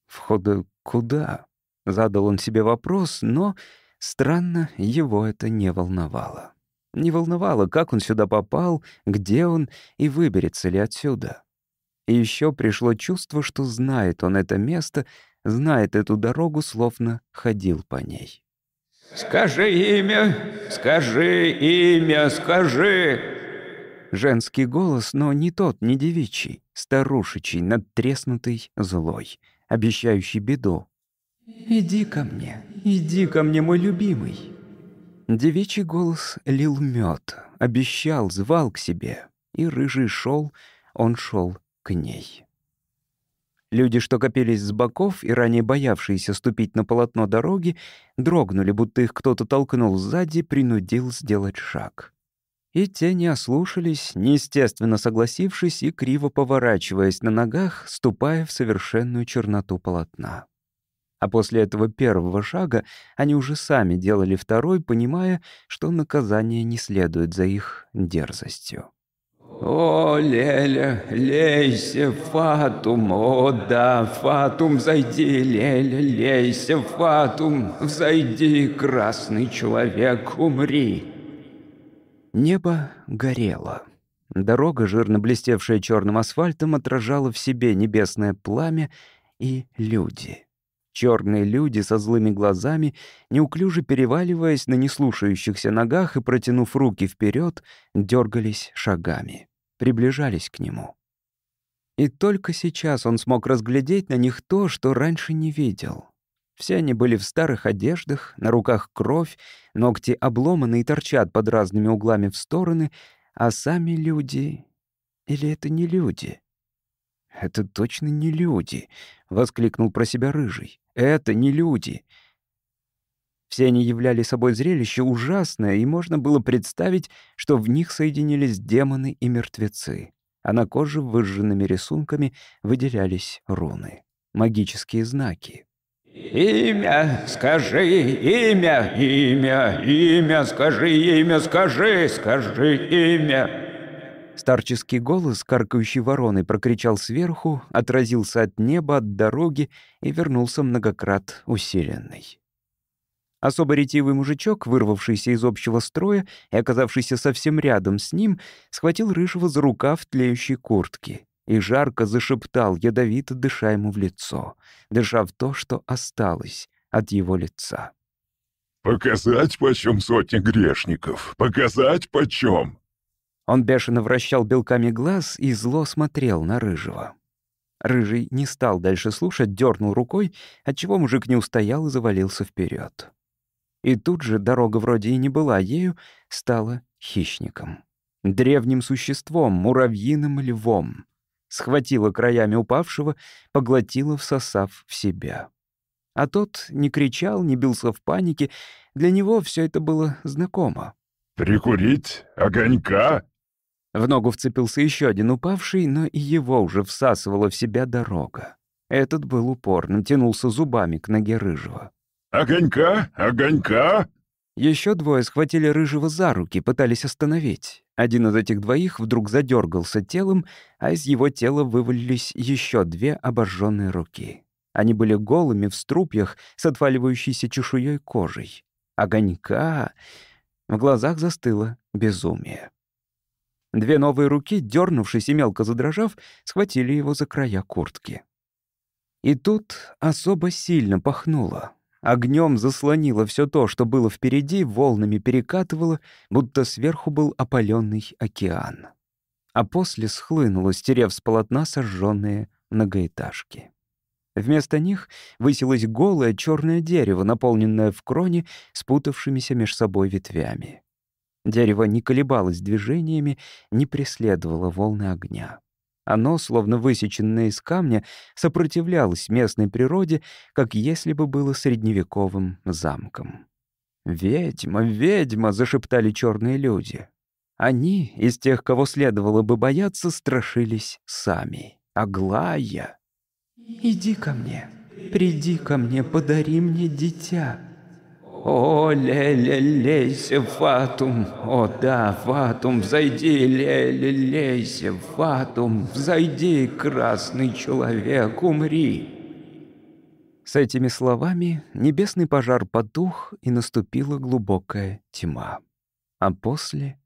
«Входа куда?» — задал он себе вопрос, но, странно, его это не волновало. Не волновало, как он сюда попал, где он и выберется ли отсюда. И еще пришло чувство, что знает он это место, знает эту дорогу, словно ходил по ней. «Скажи имя, скажи имя, скажи!» Женский голос, но не тот, не девичий, старушечий, надтреснутый, злой, обещающий беду. «Иди ко мне, иди ко мне, мой любимый!» Девичий голос лил мед, обещал, звал к себе, и рыжий шел, он шел к ней. Люди, что копились с боков и ранее боявшиеся ступить на полотно дороги, дрогнули, будто их кто-то толкнул сзади, принудил сделать шаг. И те не ослушались, неестественно согласившись и криво поворачиваясь на ногах, ступая в совершенную черноту полотна. А после этого первого шага они уже сами делали второй, понимая, что наказание не следует за их дерзостью. «О, Леля, лейся, Фатум, о да, Фатум, зайди, Леля, лейся, Фатум, взойди, красный человек, умри!» Небо горело. Дорога, жирно блестевшая черным асфальтом, отражала в себе небесное пламя и люди. Черные люди со злыми глазами, неуклюже переваливаясь на неслушающихся ногах и протянув руки вперед, дергались шагами, приближались к нему. И только сейчас он смог разглядеть на них то, что раньше не видел. Все они были в старых одеждах, на руках кровь, ногти обломаны и торчат под разными углами в стороны, а сами люди... Или это не люди? «Это точно не люди», — воскликнул про себя Рыжий. «Это не люди». Все они являли собой зрелище ужасное, и можно было представить, что в них соединились демоны и мертвецы, а на коже выжженными рисунками выделялись руны, магические знаки. «Имя, скажи, имя, имя, имя, скажи, имя, скажи, скажи, имя!» Старческий голос, каркающий вороной, прокричал сверху, отразился от неба, от дороги и вернулся многократ усиленный. Особо ретивый мужичок, вырвавшийся из общего строя и оказавшийся совсем рядом с ним, схватил Рыжего за рукав тлеющей куртки и жарко зашептал, ядовито дыша ему в лицо, дыша в то, что осталось от его лица. «Показать, почем сотни грешников? Показать, почем?» Он бешено вращал белками глаз и зло смотрел на Рыжего. Рыжий не стал дальше слушать, дернул рукой, отчего мужик не устоял и завалился вперед. И тут же дорога вроде и не была ею, стала хищником. Древним существом, муравьиным львом. Схватила краями упавшего, поглотила, всосав в себя. А тот не кричал, не бился в панике. Для него все это было знакомо. «Прикурить? Огонька?» В ногу вцепился еще один упавший, но и его уже всасывала в себя дорога. Этот был упорным, тянулся зубами к ноге рыжего. «Огонька? Огонька?» Еще двое схватили рыжего за руки, пытались остановить. Один из этих двоих вдруг задергался телом, а из его тела вывалились еще две обожженные руки. Они были голыми, в струпьях, с отваливающейся чешуей кожей. Огонька! В глазах застыло безумие. Две новые руки, дернувшись и мелко задрожав, схватили его за края куртки. И тут особо сильно пахнуло. Огнем заслонило все то, что было впереди, волнами перекатывало, будто сверху был опаленный океан. А после схлынуло, стерев с полотна сожженные многоэтажки. Вместо них высилось голое черное дерево, наполненное в кроне спутавшимися меж собой ветвями. Дерево не колебалось движениями, не преследовало волны огня. Оно, словно высеченное из камня, сопротивлялось местной природе, как если бы было средневековым замком. «Ведьма, ведьма!» — зашептали черные люди. Они, из тех, кого следовало бы бояться, страшились сами. Аглая! «Иди ко мне, приди ко мне, подари мне дитя!» О, ле-ле-лейся, Фатум, о да, Фатум, взойди, ле-ле-лейся, Фатум, взойди, красный человек, умри. С этими словами небесный пожар потух, и наступила глубокая тьма. А после...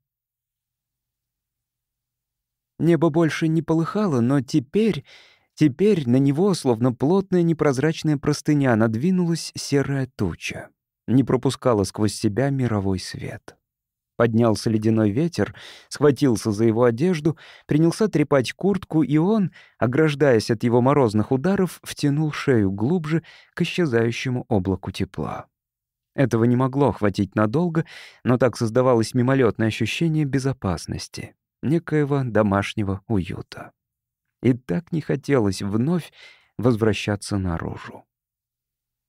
Небо больше не полыхало, но теперь... Теперь на него, словно плотная непрозрачная простыня, надвинулась серая туча не пропускала сквозь себя мировой свет. Поднялся ледяной ветер, схватился за его одежду, принялся трепать куртку, и он, ограждаясь от его морозных ударов, втянул шею глубже к исчезающему облаку тепла. Этого не могло хватить надолго, но так создавалось мимолетное ощущение безопасности, некоего домашнего уюта. И так не хотелось вновь возвращаться наружу.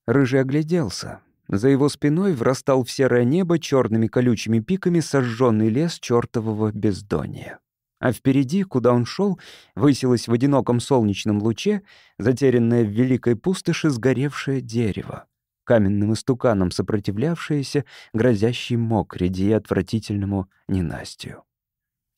Рыжий огляделся. За его спиной врастал в серое небо черными колючими пиками сожженный лес чертового бездонья. А впереди, куда он шел, высилось в одиноком солнечном луче, затерянное в великой пустоши сгоревшее дерево, каменным истуканом сопротивлявшееся, грозящей мокреди и отвратительному ненастью.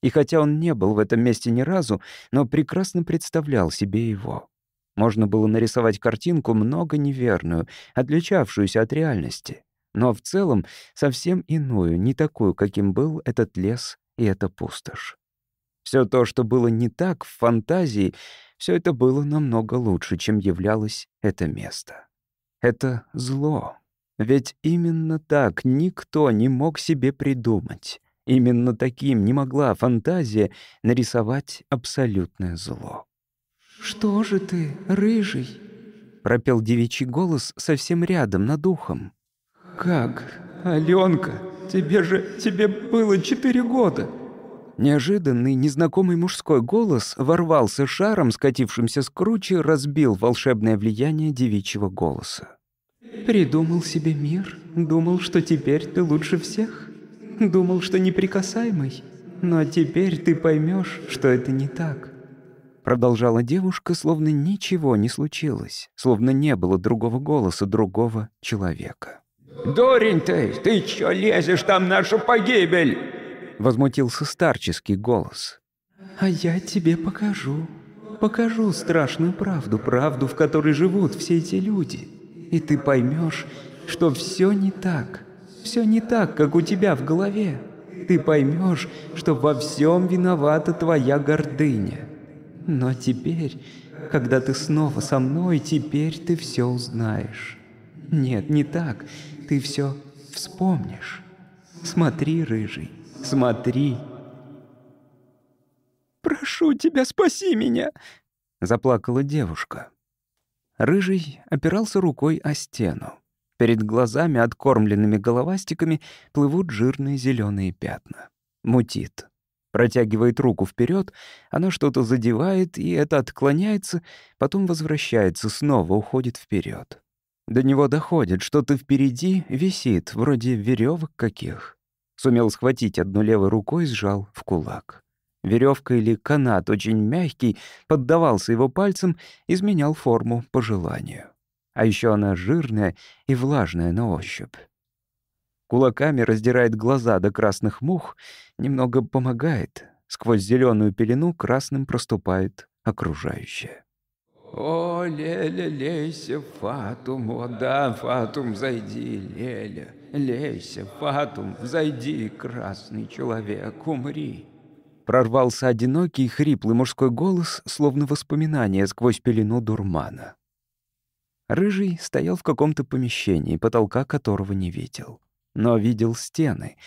И хотя он не был в этом месте ни разу, но прекрасно представлял себе его. Можно было нарисовать картинку много неверную, отличавшуюся от реальности, но в целом совсем иную, не такую, каким был этот лес и эта пустошь. Все то, что было не так в фантазии, все это было намного лучше, чем являлось это место. Это зло. Ведь именно так никто не мог себе придумать. Именно таким не могла фантазия нарисовать абсолютное зло. «Что же ты, рыжий?» — пропел девичий голос совсем рядом, над ухом. «Как? Аленка, тебе же... тебе было четыре года!» Неожиданный, незнакомый мужской голос ворвался шаром, скатившимся с кручи, разбил волшебное влияние девичьего голоса. «Придумал себе мир, думал, что теперь ты лучше всех, думал, что неприкасаемый, но теперь ты поймешь, что это не так. Продолжала девушка, словно ничего не случилось, словно не было другого голоса, другого человека. «Дурень ты! Ты чё лезешь там нашу погибель?» Возмутился старческий голос. «А я тебе покажу. Покажу страшную правду, правду, в которой живут все эти люди. И ты поймешь, что все не так. Все не так, как у тебя в голове. Ты поймешь, что во всем виновата твоя гордыня. Но теперь, когда ты снова со мной, теперь ты все узнаешь. Нет, не так. Ты все вспомнишь. Смотри, рыжий, смотри. «Прошу тебя, спаси меня!» Заплакала девушка. Рыжий опирался рукой о стену. Перед глазами, откормленными головастиками, плывут жирные зеленые пятна. Мутит. Протягивает руку вперед, она что-то задевает, и это отклоняется, потом возвращается, снова уходит вперед. До него доходит, что-то впереди висит, вроде веревок каких. Сумел схватить одну левой рукой, сжал в кулак. Веревка или канат, очень мягкий, поддавался его пальцем, изменял форму по желанию. А еще она жирная и влажная на ощупь. Кулаками раздирает глаза до красных мух, немного помогает. Сквозь зеленую пелену красным проступает окружающее. «О, Леля, лейся, Фатум, о да, Фатум, зайди, Леля, лейся, Фатум, зайди, красный человек, умри». Прорвался одинокий, хриплый мужской голос, словно воспоминание сквозь пелену дурмана. Рыжий стоял в каком-то помещении, потолка которого не видел. Но видел стены.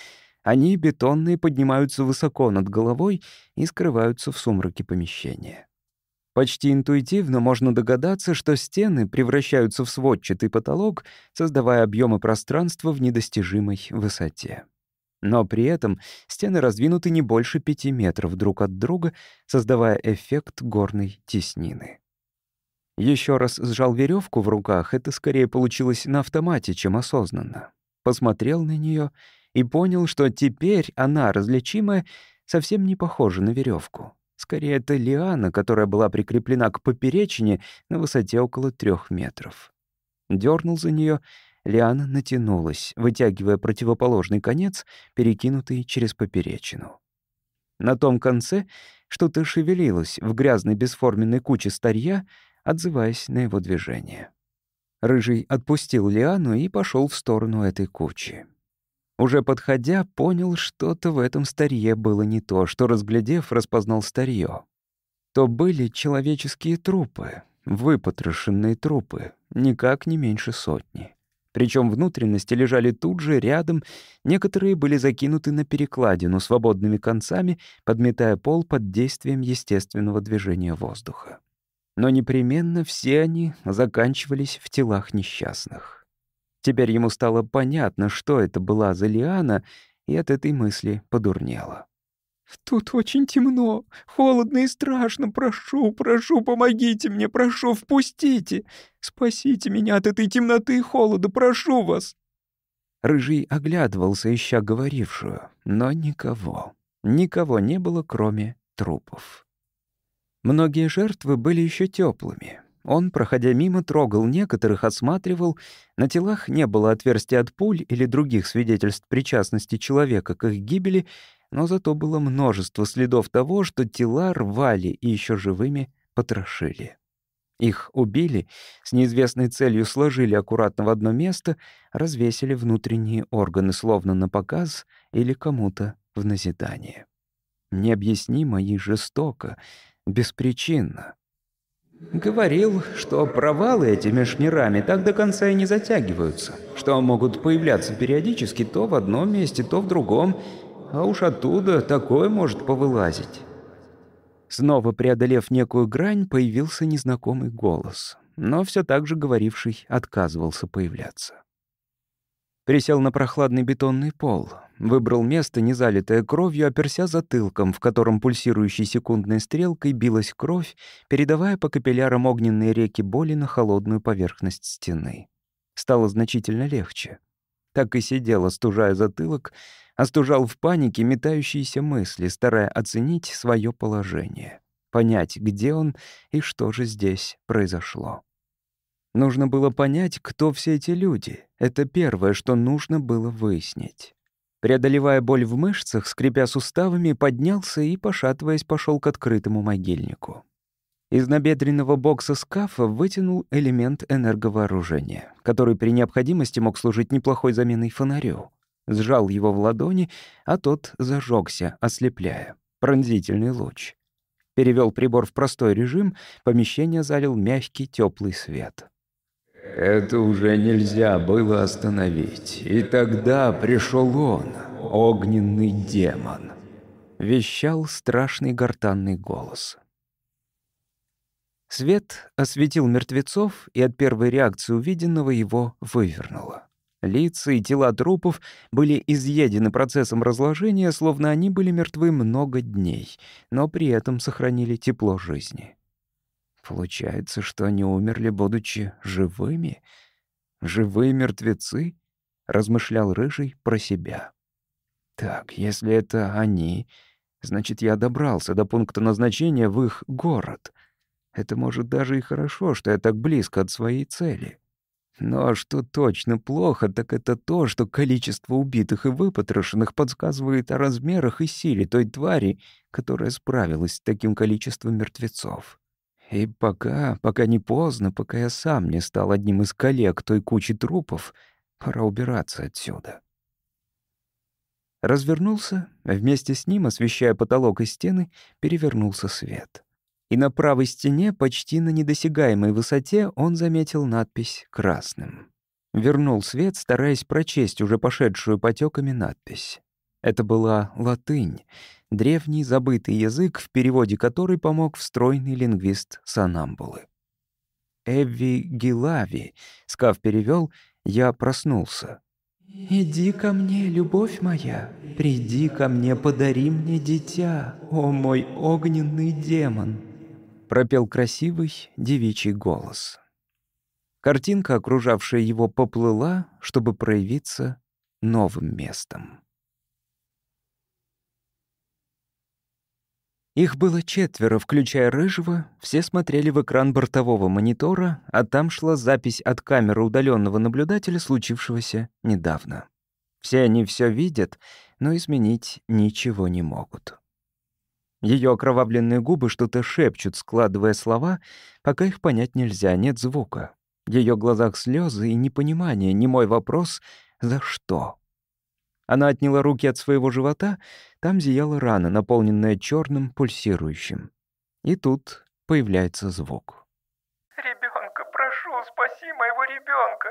Они, бетонные, поднимаются высоко над головой и скрываются в сумраке помещения. Почти интуитивно можно догадаться, что стены превращаются в сводчатый потолок, создавая объемы пространства в недостижимой высоте. Но при этом стены раздвинуты не больше пяти метров друг от друга, создавая эффект горной теснины. Еще раз сжал веревку в руках, это скорее получилось на автомате, чем осознанно. Посмотрел на нее и понял, что теперь она, различимая, совсем не похожа на веревку. Скорее, это лиана, которая была прикреплена к поперечине на высоте около трех метров. Дернул за нее, лиана натянулась, вытягивая противоположный конец, перекинутый через поперечину. На том конце что-то шевелилось в грязной бесформенной куче старья, отзываясь на его движение. Рыжий отпустил Лиану и пошел в сторону этой кучи. Уже подходя, понял, что-то в этом старье было не то, что, разглядев, распознал старье. То были человеческие трупы, выпотрошенные трупы, никак не меньше сотни. Причем внутренности лежали тут же, рядом, некоторые были закинуты на перекладину свободными концами, подметая пол под действием естественного движения воздуха но непременно все они заканчивались в телах несчастных. Теперь ему стало понятно, что это была за лиана, и от этой мысли подурнело. «Тут очень темно, холодно и страшно. Прошу, прошу, помогите мне, прошу, впустите. Спасите меня от этой темноты и холода, прошу вас». Рыжий оглядывался, ища говорившую, но никого. Никого не было, кроме трупов. Многие жертвы были еще теплыми. Он, проходя мимо, трогал некоторых, осматривал. На телах не было отверстий от пуль или других свидетельств причастности человека к их гибели, но зато было множество следов того, что тела рвали и еще живыми потрошили. Их убили, с неизвестной целью сложили аккуратно в одно место, развесили внутренние органы словно на показ или кому-то в назидание. Необъяснимо и жестоко, беспричинно. Говорил, что провалы эти меж мирами так до конца и не затягиваются, что могут появляться периодически то в одном месте, то в другом, а уж оттуда такое может повылазить. Снова преодолев некую грань, появился незнакомый голос, но все так же говоривший отказывался появляться. Присел на прохладный бетонный пол, выбрал место, не залитое кровью, оперся затылком, в котором пульсирующей секундной стрелкой билась кровь, передавая по капиллярам огненные реки боли на холодную поверхность стены. Стало значительно легче. Так и сидел, остужая затылок, остужал в панике метающиеся мысли, старая оценить свое положение, понять, где он и что же здесь произошло. Нужно было понять, кто все эти люди. Это первое, что нужно было выяснить. Преодолевая боль в мышцах, скрипя суставами, поднялся и, пошатываясь, пошел к открытому могильнику. Из набедренного бокса скафа вытянул элемент энерговооружения, который при необходимости мог служить неплохой заменой фонарю. Сжал его в ладони, а тот зажегся, ослепляя. Пронзительный луч. Перевел прибор в простой режим, помещение залил мягкий теплый свет. Это уже нельзя было остановить. И тогда пришел он, огненный демон. Вещал страшный гортанный голос. Свет осветил мертвецов, и от первой реакции увиденного его вывернуло. Лица и тела трупов были изъедены процессом разложения, словно они были мертвы много дней, но при этом сохранили тепло жизни. Получается, что они умерли, будучи живыми? Живые мертвецы? Размышлял Рыжий про себя. Так, если это они, значит, я добрался до пункта назначения в их город. Это может даже и хорошо, что я так близко от своей цели. Но что точно плохо, так это то, что количество убитых и выпотрошенных подсказывает о размерах и силе той твари, которая справилась с таким количеством мертвецов. И пока, пока не поздно, пока я сам не стал одним из коллег той кучи трупов, пора убираться отсюда. Развернулся, вместе с ним, освещая потолок и стены, перевернулся свет и на правой стене, почти на недосягаемой высоте, он заметил надпись красным. Вернул свет, стараясь прочесть уже пошедшую потеками надпись. Это была латынь, древний забытый язык, в переводе который помог встроенный лингвист Санамбулы. «Эвви Гилави», — Скаф перевел, я проснулся. «Иди ко мне, любовь моя, приди ко мне, подари мне дитя, о мой огненный демон» пропел красивый девичий голос. Картинка, окружавшая его, поплыла, чтобы проявиться новым местом. Их было четверо, включая Рыжего, все смотрели в экран бортового монитора, а там шла запись от камеры удаленного наблюдателя, случившегося недавно. Все они все видят, но изменить ничего не могут. Ее окровавленные губы что-то шепчут, складывая слова, пока их понять нельзя, нет звука. В ее глазах слезы и непонимание, не мой вопрос «за что?». Она отняла руки от своего живота, там зияла рана, наполненная черным, пульсирующим. И тут появляется звук. «Ребенка, прошу, спаси моего ребенка!»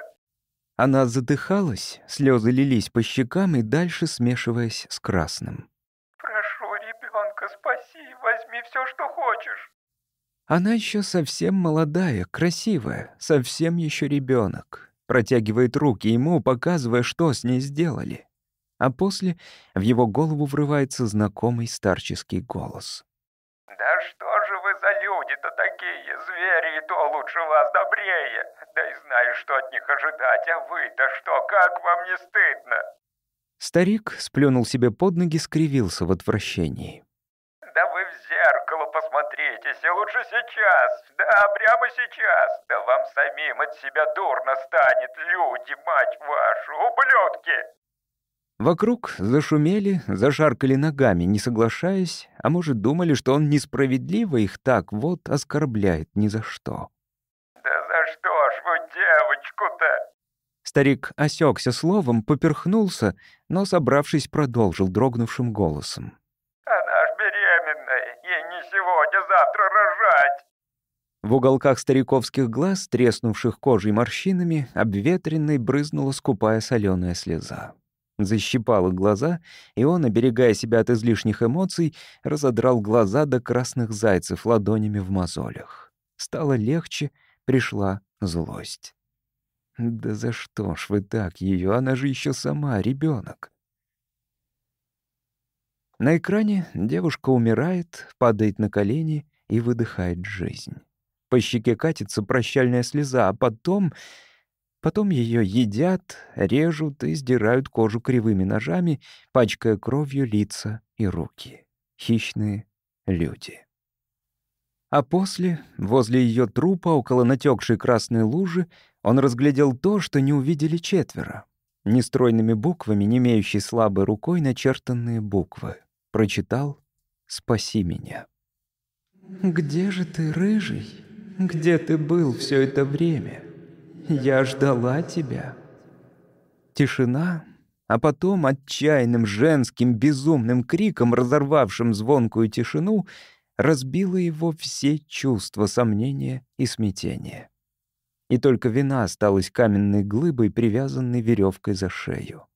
Она задыхалась, слезы лились по щекам и дальше смешиваясь с красным спаси, возьми все, что хочешь. Она еще совсем молодая, красивая, совсем еще ребенок. Протягивает руки ему, показывая, что с ней сделали. А после в его голову врывается знакомый старческий голос. «Да что же вы за люди-то такие, звери, и то лучше вас добрее. Да и знаю, что от них ожидать, а вы-то что, как вам не стыдно?» Старик сплюнул себе под ноги, скривился в отвращении. Да вы в зеркало посмотритесь, и лучше сейчас, да, прямо сейчас. Да вам самим от себя дурно станет, люди, мать вашу, ублюдки!» Вокруг зашумели, зашаркали ногами, не соглашаясь, а может, думали, что он несправедливо их так вот оскорбляет ни за что. «Да за что ж вы девочку-то?» Старик осекся словом, поперхнулся, но, собравшись, продолжил дрогнувшим голосом завтра рожать!» В уголках стариковских глаз, треснувших кожей морщинами, обветренной брызнула скупая соленая слеза. Защипала глаза, и он, оберегая себя от излишних эмоций, разодрал глаза до красных зайцев ладонями в мозолях. Стало легче, пришла злость. «Да за что ж вы так ее? Она же еще сама ребенок. На экране девушка умирает, падает на колени и выдыхает жизнь. По щеке катится прощальная слеза, а потом... Потом ее едят, режут и сдирают кожу кривыми ножами, пачкая кровью лица и руки. Хищные люди. А после, возле ее трупа, около натекшей красной лужи, он разглядел то, что не увидели четверо. Нестройными буквами, не имеющей слабой рукой, начертанные буквы прочитал «Спаси меня». «Где же ты, рыжий? Где ты был все это время? Я ждала тебя». Тишина, а потом отчаянным женским безумным криком, разорвавшим звонкую тишину, разбило его все чувства сомнения и смятения. И только вина осталась каменной глыбой, привязанной веревкой за шею.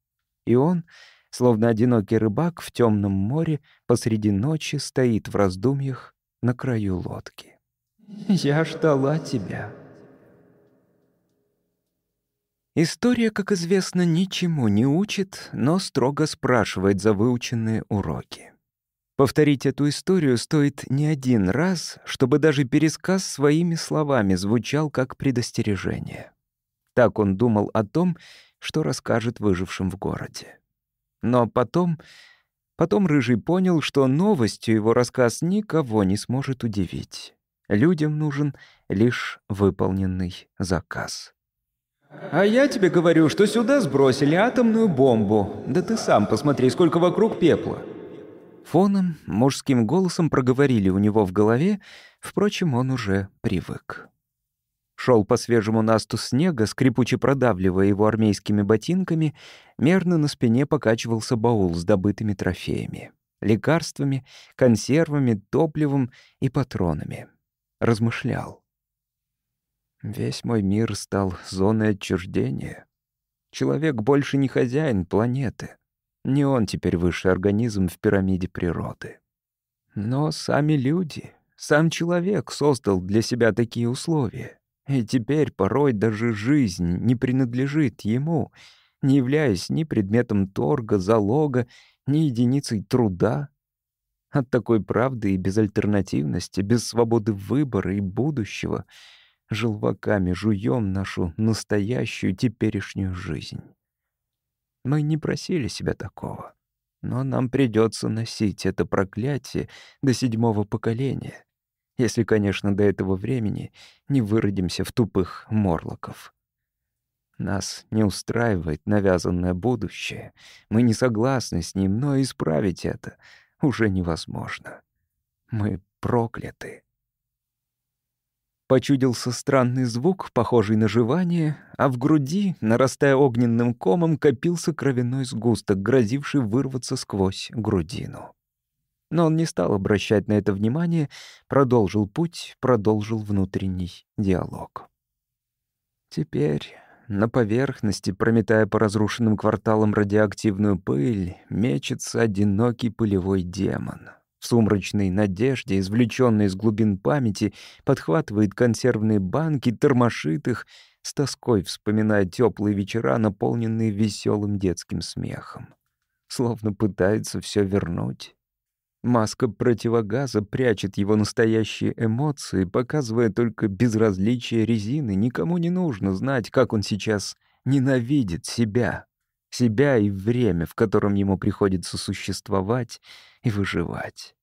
И он словно одинокий рыбак в темном море посреди ночи стоит в раздумьях на краю лодки. Я ждала тебя». История, как известно, ничему не учит, но строго спрашивает за выученные уроки. Повторить эту историю стоит не один раз, чтобы даже пересказ своими словами звучал как предостережение. Так он думал о том, что расскажет выжившим в городе. Но потом... Потом Рыжий понял, что новостью его рассказ никого не сможет удивить. Людям нужен лишь выполненный заказ. «А я тебе говорю, что сюда сбросили атомную бомбу. Да ты сам посмотри, сколько вокруг пепла». Фоном, мужским голосом проговорили у него в голове, впрочем, он уже привык. Шел по свежему насту снега, скрипуче продавливая его армейскими ботинками, мерно на спине покачивался баул с добытыми трофеями, лекарствами, консервами, топливом и патронами. Размышлял. Весь мой мир стал зоной отчуждения. Человек больше не хозяин планеты. Не он теперь высший организм в пирамиде природы. Но сами люди, сам человек создал для себя такие условия. И теперь порой даже жизнь не принадлежит ему, не являясь ни предметом торга, залога, ни единицей труда. От такой правды и безальтернативности, без свободы выбора и будущего желваками жуем нашу настоящую теперешнюю жизнь. Мы не просили себя такого. Но нам придется носить это проклятие до седьмого поколения. Если, конечно, до этого времени не выродимся в тупых морлоков. Нас не устраивает навязанное будущее. Мы не согласны с ним, но исправить это уже невозможно. Мы прокляты. Почудился странный звук, похожий на жевание, а в груди, нарастая огненным комом, копился кровяной сгусток, грозивший вырваться сквозь грудину. Но он не стал обращать на это внимание, продолжил путь, продолжил внутренний диалог. Теперь на поверхности, прометая по разрушенным кварталам радиоактивную пыль, мечется одинокий пылевой демон — в сумрачной надежде, извлеченной из глубин памяти, подхватывает консервные банки, тормошит их, с тоской вспоминая теплые вечера, наполненные веселым детским смехом. Словно пытается все вернуть. Маска противогаза прячет его настоящие эмоции, показывая только безразличие резины. Никому не нужно знать, как он сейчас ненавидит себя. Себя и время, в котором ему приходится существовать и выживать.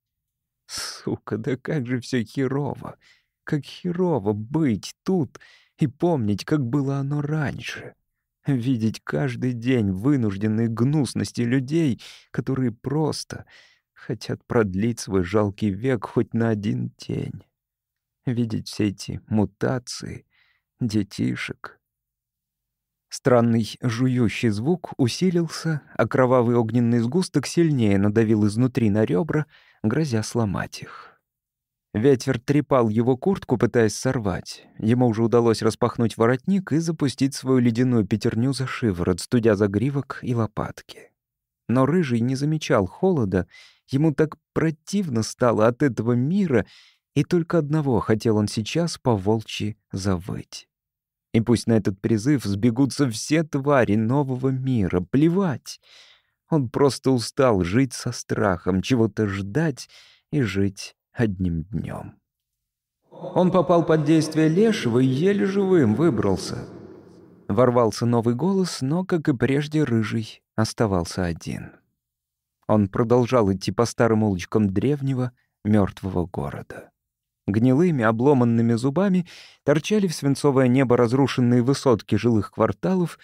Сука, да как же все херово. Как херово быть тут и помнить, как было оно раньше. Видеть каждый день вынужденные гнусности людей, которые просто хотят продлить свой жалкий век хоть на один день. Видеть все эти мутации, детишек, Странный жующий звук усилился, а кровавый огненный сгусток сильнее надавил изнутри на ребра, грозя сломать их. Ветер трепал его куртку, пытаясь сорвать. Ему уже удалось распахнуть воротник и запустить свою ледяную пятерню за шиворот, студя загривок и лопатки. Но Рыжий не замечал холода, ему так противно стало от этого мира, и только одного хотел он сейчас по волчьи завыть. И пусть на этот призыв сбегутся все твари нового мира, плевать. Он просто устал жить со страхом, чего-то ждать и жить одним днем. Он попал под действие лешего и еле живым выбрался. Ворвался новый голос, но, как и прежде, рыжий оставался один. Он продолжал идти по старым улочкам древнего, мертвого города. Гнилыми, обломанными зубами торчали в свинцовое небо разрушенные высотки жилых кварталов,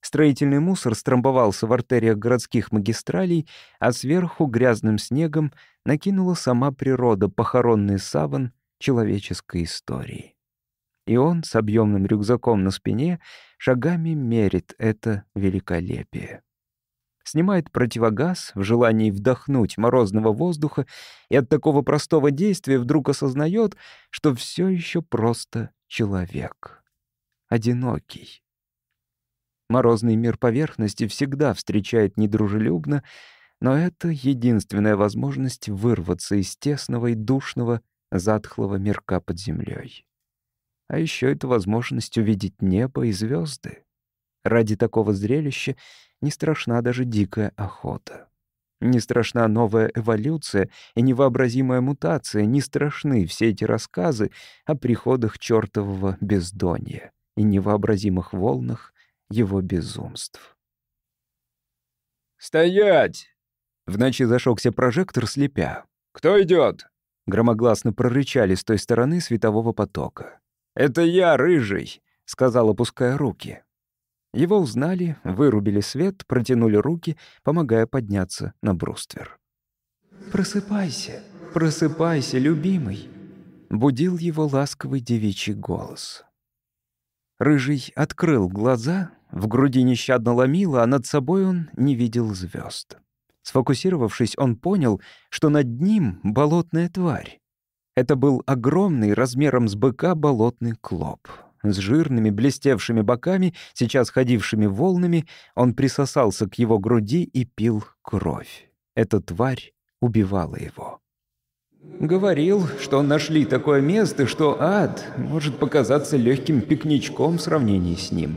строительный мусор стромбовался в артериях городских магистралей, а сверху грязным снегом накинула сама природа похоронный саван человеческой истории. И он с объемным рюкзаком на спине шагами мерит это великолепие снимает противогаз в желании вдохнуть морозного воздуха и от такого простого действия вдруг осознает, что все еще просто человек. Одинокий. Морозный мир поверхности всегда встречает недружелюбно, но это единственная возможность вырваться из тесного и душного затхлого мирка под землей. А еще это возможность увидеть небо и звезды. Ради такого зрелища не страшна даже дикая охота. Не страшна новая эволюция и невообразимая мутация, не страшны все эти рассказы о приходах чертового бездонья и невообразимых волнах его безумств. «Стоять!» В ночи зашёгся прожектор, слепя. «Кто идет? Громогласно прорычали с той стороны светового потока. «Это я, рыжий», — сказал, опуская руки. Его узнали, вырубили свет, протянули руки, помогая подняться на бруствер. «Просыпайся, просыпайся, любимый!» Будил его ласковый девичий голос. Рыжий открыл глаза, в груди нещадно ломило, а над собой он не видел звезд. Сфокусировавшись, он понял, что над ним болотная тварь. Это был огромный, размером с быка, болотный клоп. С жирными, блестевшими боками, сейчас ходившими волнами, он присосался к его груди и пил кровь. Эта тварь убивала его. Говорил, что нашли такое место, что ад может показаться легким пикничком в сравнении с ним.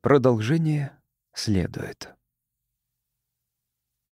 Продолжение следует.